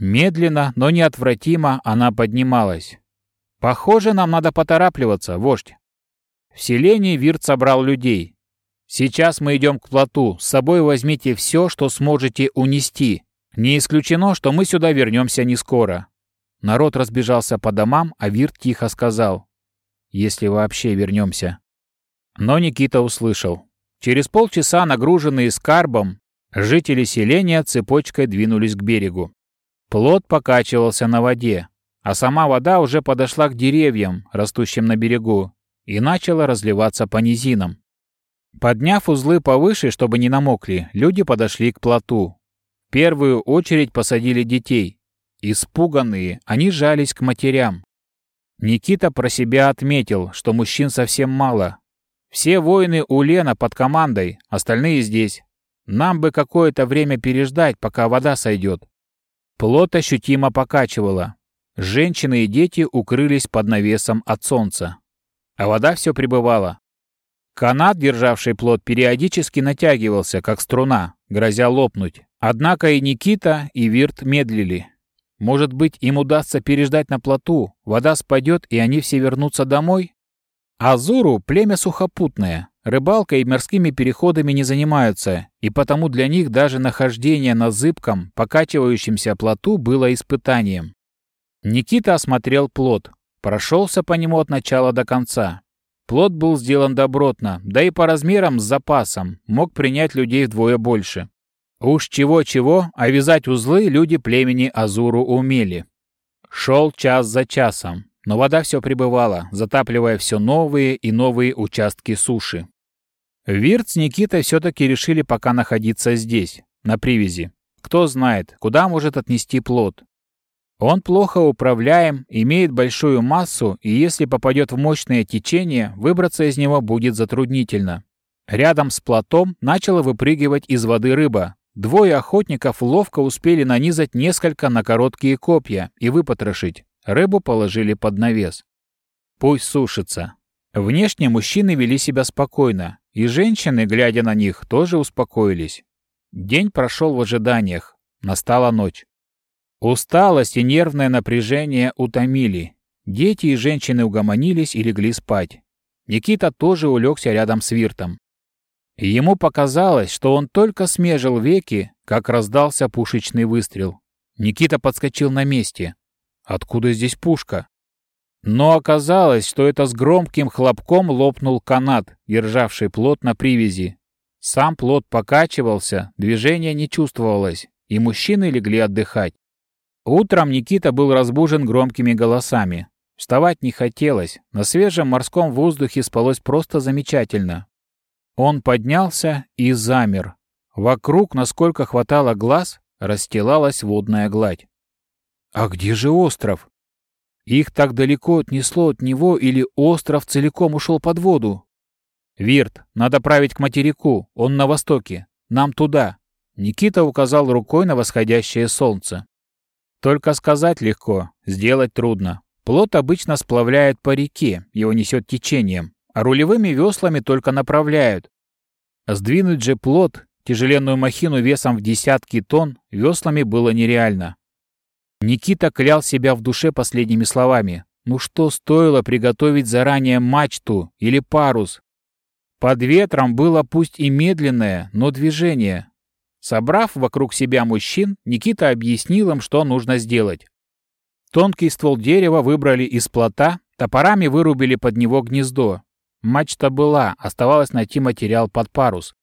Медленно, но неотвратимо она поднималась. Похоже, нам надо поторапливаться, вождь. В селении Вирт собрал людей. Сейчас мы идем к плоту. С собой возьмите все, что сможете унести. Не исключено, что мы сюда вернемся не скоро. Народ разбежался по домам, а Вирт тихо сказал. Если вообще вернемся. Но Никита услышал. Через полчаса, нагруженные скарбом, жители селения цепочкой двинулись к берегу. Плот покачивался на воде, а сама вода уже подошла к деревьям, растущим на берегу, и начала разливаться по низинам. Подняв узлы повыше, чтобы не намокли, люди подошли к плоту. В первую очередь посадили детей. Испуганные, они жались к матерям. Никита про себя отметил, что мужчин совсем мало, все воины у Лена под командой, остальные здесь. Нам бы какое-то время переждать, пока вода сойдет. Плот ощутимо покачивало. Женщины и дети укрылись под навесом от солнца. А вода все прибывала. Канат, державший плот, периодически натягивался, как струна, грозя лопнуть. Однако и Никита, и Вирт медлили. Может быть, им удастся переждать на плоту, вода спадет, и они все вернутся домой? Азуру – племя сухопутное, рыбалкой и морскими переходами не занимаются, и потому для них даже нахождение на зыбком, покачивающемся плоту было испытанием. Никита осмотрел плот, прошелся по нему от начала до конца. Плот был сделан добротно, да и по размерам с запасом, мог принять людей вдвое больше. Уж чего-чего, а вязать узлы люди племени Азуру умели. Шел час за часом но вода все прибывала, затапливая все новые и новые участки суши. Вирт с Никитой все-таки решили пока находиться здесь, на привязи. Кто знает, куда может отнести плод. Он плохо управляем, имеет большую массу, и если попадет в мощное течение, выбраться из него будет затруднительно. Рядом с плотом начала выпрыгивать из воды рыба. Двое охотников ловко успели нанизать несколько на короткие копья и выпотрошить. Рыбу положили под навес. Пусть сушится. Внешне мужчины вели себя спокойно, и женщины, глядя на них, тоже успокоились. День прошел в ожиданиях. Настала ночь. Усталость и нервное напряжение утомили. Дети и женщины угомонились и легли спать. Никита тоже улегся рядом с Виртом. Ему показалось, что он только смежил веки, как раздался пушечный выстрел. Никита подскочил на месте. Откуда здесь пушка? Но оказалось, что это с громким хлопком лопнул канат, державший плот на привязи. Сам плот покачивался, движения не чувствовалось, и мужчины легли отдыхать. Утром Никита был разбужен громкими голосами. Вставать не хотелось, на свежем морском воздухе спалось просто замечательно. Он поднялся и замер. Вокруг, насколько хватало глаз, расстилалась водная гладь. А где же остров? Их так далеко отнесло от него или остров целиком ушел под воду? «Вирт, надо править к материку, он на востоке. Нам туда». Никита указал рукой на восходящее солнце. Только сказать легко, сделать трудно. Плот обычно сплавляет по реке, его несет течением, а рулевыми веслами только направляют. Сдвинуть же плот, тяжеленную махину весом в десятки тонн, веслами было нереально. Никита клял себя в душе последними словами. Ну что стоило приготовить заранее мачту или парус? Под ветром было пусть и медленное, но движение. Собрав вокруг себя мужчин, Никита объяснил им, что нужно сделать. Тонкий ствол дерева выбрали из плота, топорами вырубили под него гнездо. Мачта была, оставалось найти материал под парус.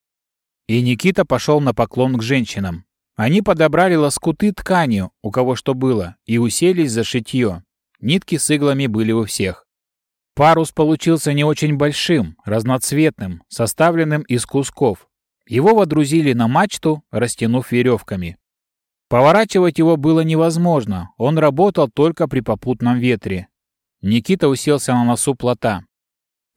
И Никита пошел на поклон к женщинам. Они подобрали лоскуты ткани, у кого что было, и уселись за шитье. Нитки с иглами были у всех. Парус получился не очень большим, разноцветным, составленным из кусков. Его водрузили на мачту, растянув веревками. Поворачивать его было невозможно, он работал только при попутном ветре. Никита уселся на носу плота.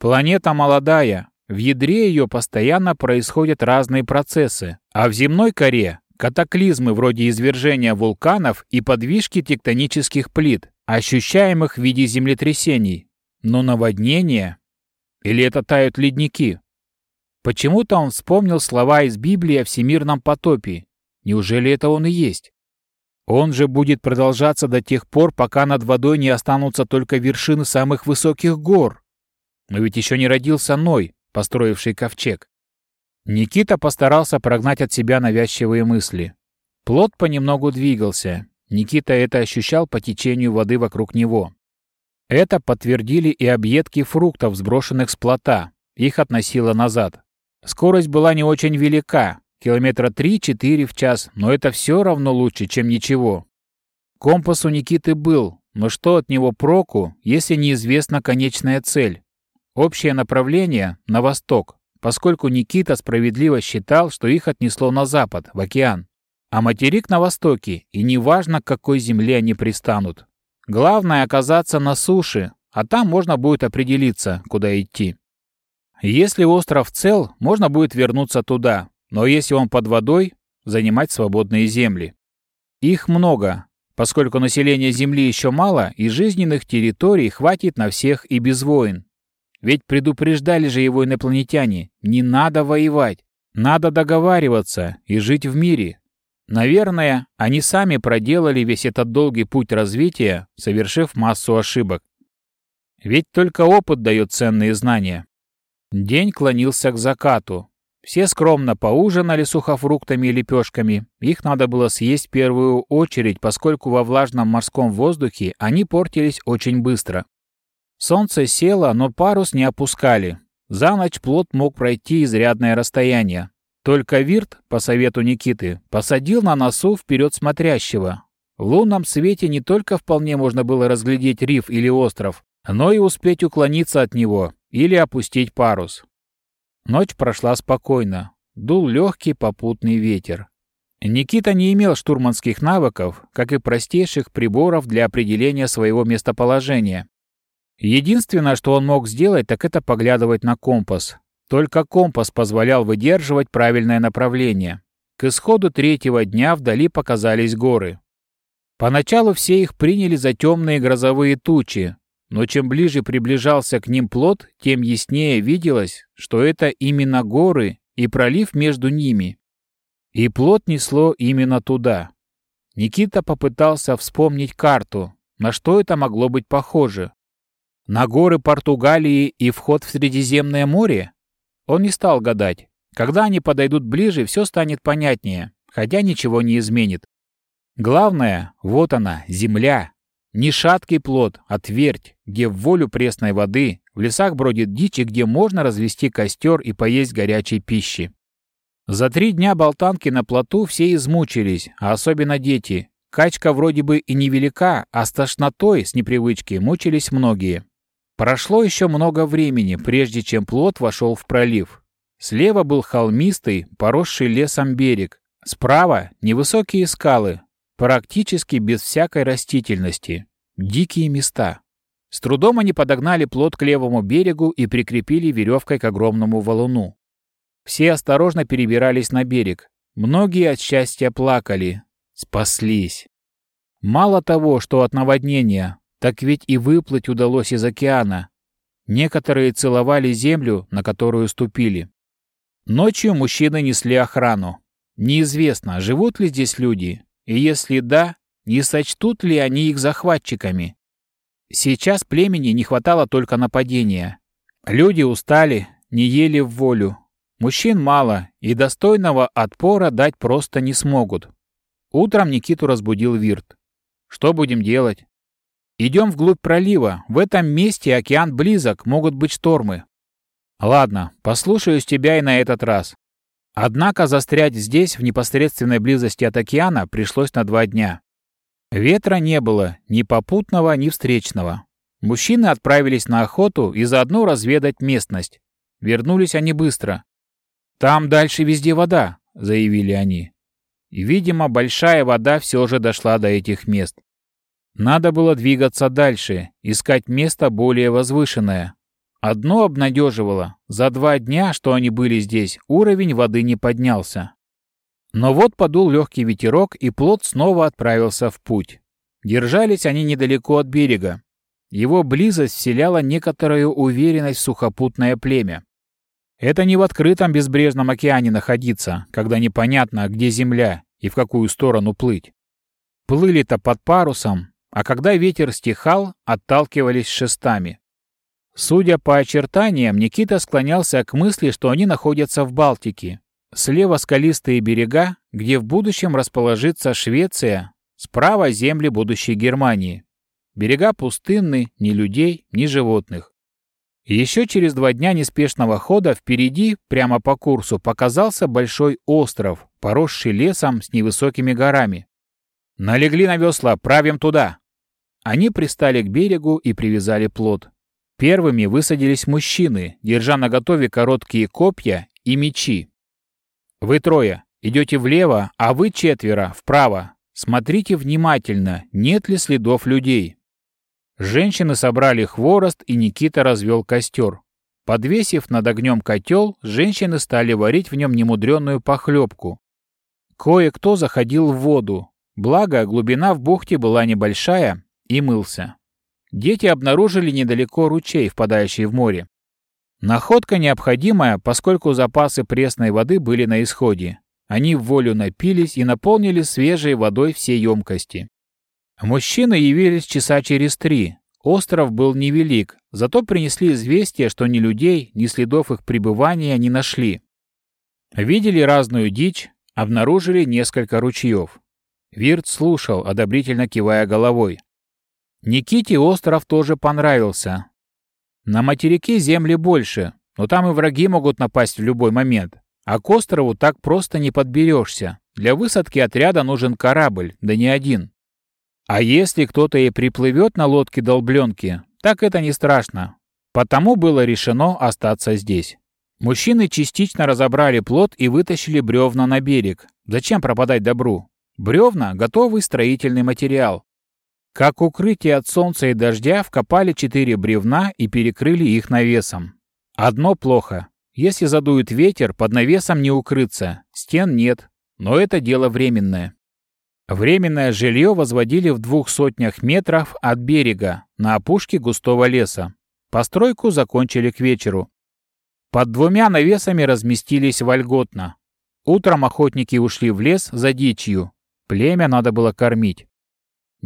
Планета молодая, в ядре ее постоянно происходят разные процессы, а в земной коре – катаклизмы вроде извержения вулканов и подвижки тектонических плит, ощущаемых в виде землетрясений. Но наводнение? Или это тают ледники? Почему-то он вспомнил слова из Библии о всемирном потопе. Неужели это он и есть? Он же будет продолжаться до тех пор, пока над водой не останутся только вершины самых высоких гор. Но ведь еще не родился Ной, построивший ковчег. Никита постарался прогнать от себя навязчивые мысли. Плод понемногу двигался. Никита это ощущал по течению воды вокруг него. Это подтвердили и объедки фруктов, сброшенных с плота. Их относило назад. Скорость была не очень велика, километра 3-4 в час, но это все равно лучше, чем ничего. Компас у Никиты был, но что от него проку, если неизвестна конечная цель? Общее направление — на восток, поскольку Никита справедливо считал, что их отнесло на запад, в океан. А материк на востоке, и неважно, к какой земле они пристанут. Главное — оказаться на суше, а там можно будет определиться, куда идти. Если остров цел, можно будет вернуться туда, но если он под водой, занимать свободные земли. Их много, поскольку населения Земли еще мало, и жизненных территорий хватит на всех и без войн. Ведь предупреждали же его инопланетяне, не надо воевать, надо договариваться и жить в мире. Наверное, они сами проделали весь этот долгий путь развития, совершив массу ошибок. Ведь только опыт дает ценные знания. День клонился к закату. Все скромно поужинали сухофруктами и лепешками. Их надо было съесть в первую очередь, поскольку во влажном морском воздухе они портились очень быстро. Солнце село, но парус не опускали. За ночь плот мог пройти изрядное расстояние. Только Вирт, по совету Никиты, посадил на носу вперед смотрящего. В лунном свете не только вполне можно было разглядеть риф или остров, но и успеть уклониться от него, или опустить парус. Ночь прошла спокойно. Дул легкий попутный ветер. Никита не имел штурманских навыков, как и простейших приборов для определения своего местоположения. Единственное, что он мог сделать, так это поглядывать на компас. Только компас позволял выдерживать правильное направление. К исходу третьего дня вдали показались горы. Поначалу все их приняли за темные грозовые тучи, но чем ближе приближался к ним плот, тем яснее виделось, что это именно горы и пролив между ними. И плот несло именно туда. Никита попытался вспомнить карту, на что это могло быть похоже. На горы Португалии и вход в Средиземное море? Он не стал гадать. Когда они подойдут ближе, все станет понятнее, хотя ничего не изменит. Главное, вот она, земля, не шаткий плод, а твердь, где в волю пресной воды, в лесах бродит дичь и где можно развести костер и поесть горячей пищи. За три дня болтанки на плоту все измучились, а особенно дети. Качка вроде бы и невелика, а с тошнотой, с непривычки, мучились многие. Прошло еще много времени, прежде чем плот вошел в пролив. Слева был холмистый, поросший лесом берег. Справа — невысокие скалы, Практически без всякой растительности. Дикие места. С трудом они подогнали плот к левому берегу и прикрепили веревкой к огромному валуну. Все осторожно перебирались на берег. Многие от счастья плакали. Спаслись. Мало того, что от наводнения, так ведь и выплыть удалось из океана. Некоторые целовали землю, на которую ступили. Ночью мужчины несли охрану. Неизвестно, живут ли здесь люди, и если да, не сочтут ли они их захватчиками. Сейчас племени не хватало только нападения. Люди устали, не ели в волю. Мужчин мало, и достойного отпора дать просто не смогут. Утром Никиту разбудил Вирт. «Что будем делать?» «Идем вглубь пролива. В этом месте океан близок, могут быть штормы». «Ладно, послушаюсь тебя и на этот раз. Однако застрять здесь, в непосредственной близости от океана, пришлось на два дня. Ветра не было, ни попутного, ни встречного. Мужчины отправились на охоту и заодно разведать местность. Вернулись они быстро. «Там дальше везде вода», — заявили они. И, видимо, большая вода все же дошла до этих мест. Надо было двигаться дальше, искать место более возвышенное, Одно обнадеживало. За два дня, что они были здесь, уровень воды не поднялся. Но вот подул легкий ветерок, и плот снова отправился в путь. Держались они недалеко от берега. Его близость вселяла некоторую уверенность в сухопутное племя. Это не в открытом безбрежном океане находиться, когда непонятно, где земля и в какую сторону плыть. Плыли-то под парусом, а когда ветер стихал, отталкивались шестами. Судя по очертаниям, Никита склонялся к мысли, что они находятся в Балтике. Слева скалистые берега, где в будущем расположится Швеция, справа земли будущей Германии. Берега пустынны, ни людей, ни животных. Еще через два дня неспешного хода впереди, прямо по курсу, показался большой остров, поросший лесом с невысокими горами. «Налегли на весла, правим туда!» Они пристали к берегу и привязали плот. Первыми высадились мужчины, держа наготове короткие копья и мечи. Вы трое идете влево, а вы четверо вправо. Смотрите внимательно, нет ли следов людей. Женщины собрали хворост, и Никита развел костер. Подвесив над огнем котел, женщины стали варить в нем немудренную похлебку. Кое-кто заходил в воду, благо глубина в бухте была небольшая, и мылся. Дети обнаружили недалеко ручей, впадающий в море. Находка необходимая, поскольку запасы пресной воды были на исходе. Они в волю напились и наполнили свежей водой все емкости. Мужчины явились часа через три. Остров был невелик, зато принесли известие, что ни людей, ни следов их пребывания не нашли. Видели разную дичь, обнаружили несколько ручьев. Вирт слушал, одобрительно кивая головой. Никите остров тоже понравился. На материке земли больше, но там и враги могут напасть в любой момент. А к острову так просто не подберешься. Для высадки отряда нужен корабль, да не один. А если кто-то и приплывет на лодке-долбленке, так это не страшно. Потому было решено остаться здесь. Мужчины частично разобрали плот и вытащили бревна на берег. Зачем пропадать добру? Бревна — готовый строительный материал. Как укрытие от солнца и дождя вкопали четыре бревна и перекрыли их навесом. Одно плохо. Если задует ветер, под навесом не укрыться, стен нет, но это дело временное. Временное жилье возводили в двух сотнях метров от берега, на опушке густого леса. Постройку закончили к вечеру. Под двумя навесами разместились вольготно. Утром охотники ушли в лес за дичью. Племя надо было кормить.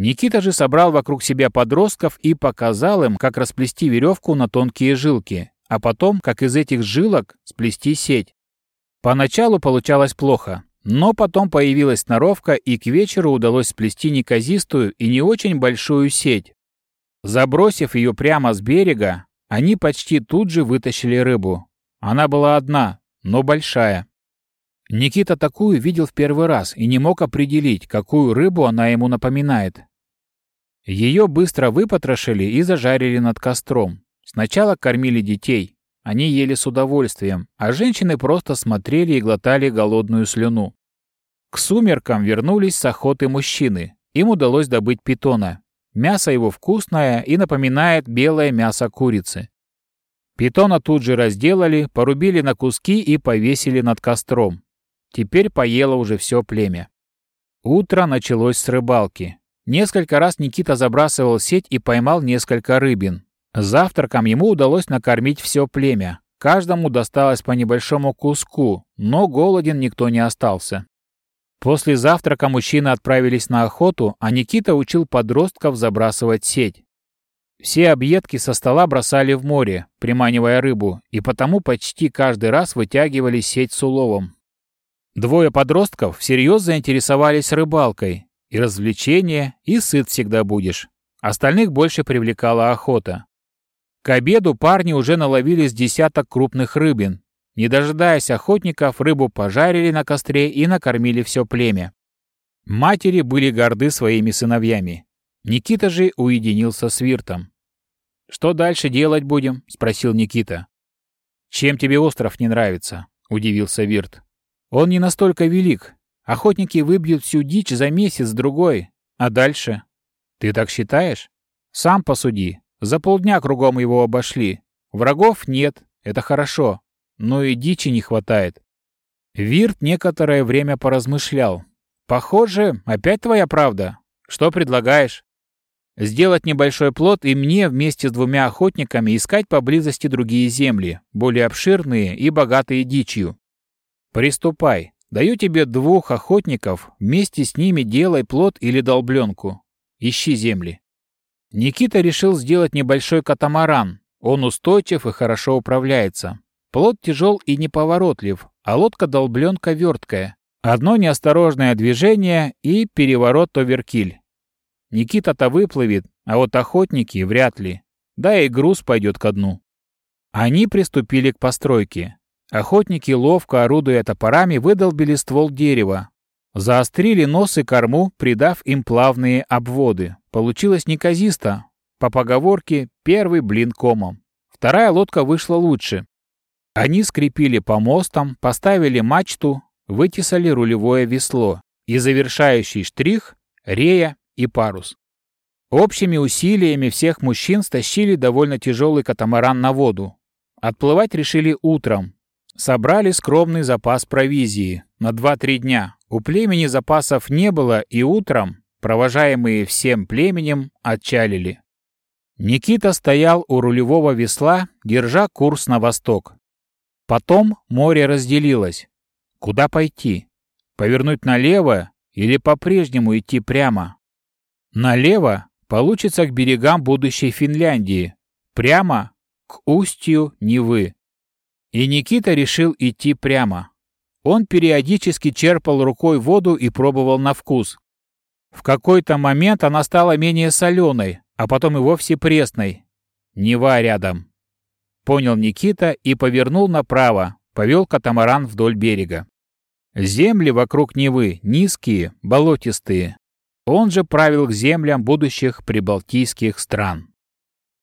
Никита же собрал вокруг себя подростков и показал им, как расплести веревку на тонкие жилки, а потом, как из этих жилок сплести сеть. Поначалу получалось плохо, но потом появилась сноровка, и к вечеру удалось сплести неказистую и не очень большую сеть. Забросив ее прямо с берега, они почти тут же вытащили рыбу. Она была одна, но большая. Никита такую видел в первый раз и не мог определить, какую рыбу она ему напоминает. Ее быстро выпотрошили и зажарили над костром. Сначала кормили детей. Они ели с удовольствием, а женщины просто смотрели и глотали голодную слюну. К сумеркам вернулись с охоты мужчины. Им удалось добыть питона. мясо его вкусное и напоминает белое мясо курицы. Питона тут же разделали, порубили на куски и повесили над костром. Теперь поело уже все племя. Утро началось с рыбалки. Несколько раз Никита забрасывал сеть и поймал несколько рыбин. Завтраком ему удалось накормить все племя. Каждому досталось по небольшому куску, но голоден никто не остался. После завтрака мужчины отправились на охоту, а Никита учил подростков забрасывать сеть. Все объедки со стола бросали в море, приманивая рыбу, и потому почти каждый раз вытягивали сеть с уловом. Двое подростков всерьез заинтересовались рыбалкой. И развлечение, и сыт всегда будешь. Остальных больше привлекала охота. К обеду парни уже наловили с десяток крупных рыбин. Не дожидаясь охотников, рыбу пожарили на костре и накормили все племя. Матери были горды своими сыновьями. Никита же уединился с Виртом. «Что дальше делать будем?» — спросил Никита. «Чем тебе остров не нравится?» — удивился Вирт. «Он не настолько велик. Охотники выбьют всю дичь за месяц-другой. А дальше? Ты так считаешь? Сам посуди. За полдня кругом его обошли. Врагов нет, это хорошо. Но и дичи не хватает». Вирт некоторое время поразмышлял. «Похоже, опять твоя правда. Что предлагаешь?» Сделать небольшой плод и мне вместе с двумя охотниками искать поблизости другие земли, более обширные и богатые дичью. Приступай. Даю тебе двух охотников, вместе с ними делай плод или долбленку. Ищи земли. Никита решил сделать небольшой катамаран. Он устойчив и хорошо управляется. Плод тяжел и неповоротлив, а лодка-долбленка верткая. Одно неосторожное движение и переворот оверкиль. Никита-то выплывет, а вот охотники вряд ли. Да и груз пойдет ко дну. Они приступили к постройке. Охотники, ловко орудуя топорами, выдолбили ствол дерева. Заострили нос и корму, придав им плавные обводы. Получилось неказисто. По поговорке «первый блин комом». Вторая лодка вышла лучше. Они скрепили по мостам, поставили мачту, вытесали рулевое весло. И завершающий штрих — рея и парус. Общими усилиями всех мужчин стащили довольно тяжелый катамаран на воду. Отплывать решили утром. Собрали скромный запас провизии на 2-3 дня. У племени запасов не было, и утром, провожаемые всем племенем, отчалили. Никита стоял у рулевого весла, держа курс на восток. Потом море разделилось. Куда пойти? Повернуть налево или по-прежнему идти прямо? Налево получится к берегам будущей Финляндии, прямо к устью Невы. И Никита решил идти прямо. Он периодически черпал рукой воду и пробовал на вкус. В какой-то момент она стала менее соленой, а потом и вовсе пресной. Нева рядом. Понял Никита и повернул направо, повел катамаран вдоль берега. Земли вокруг Невы низкие, болотистые, он же правил к землям будущих прибалтийских стран.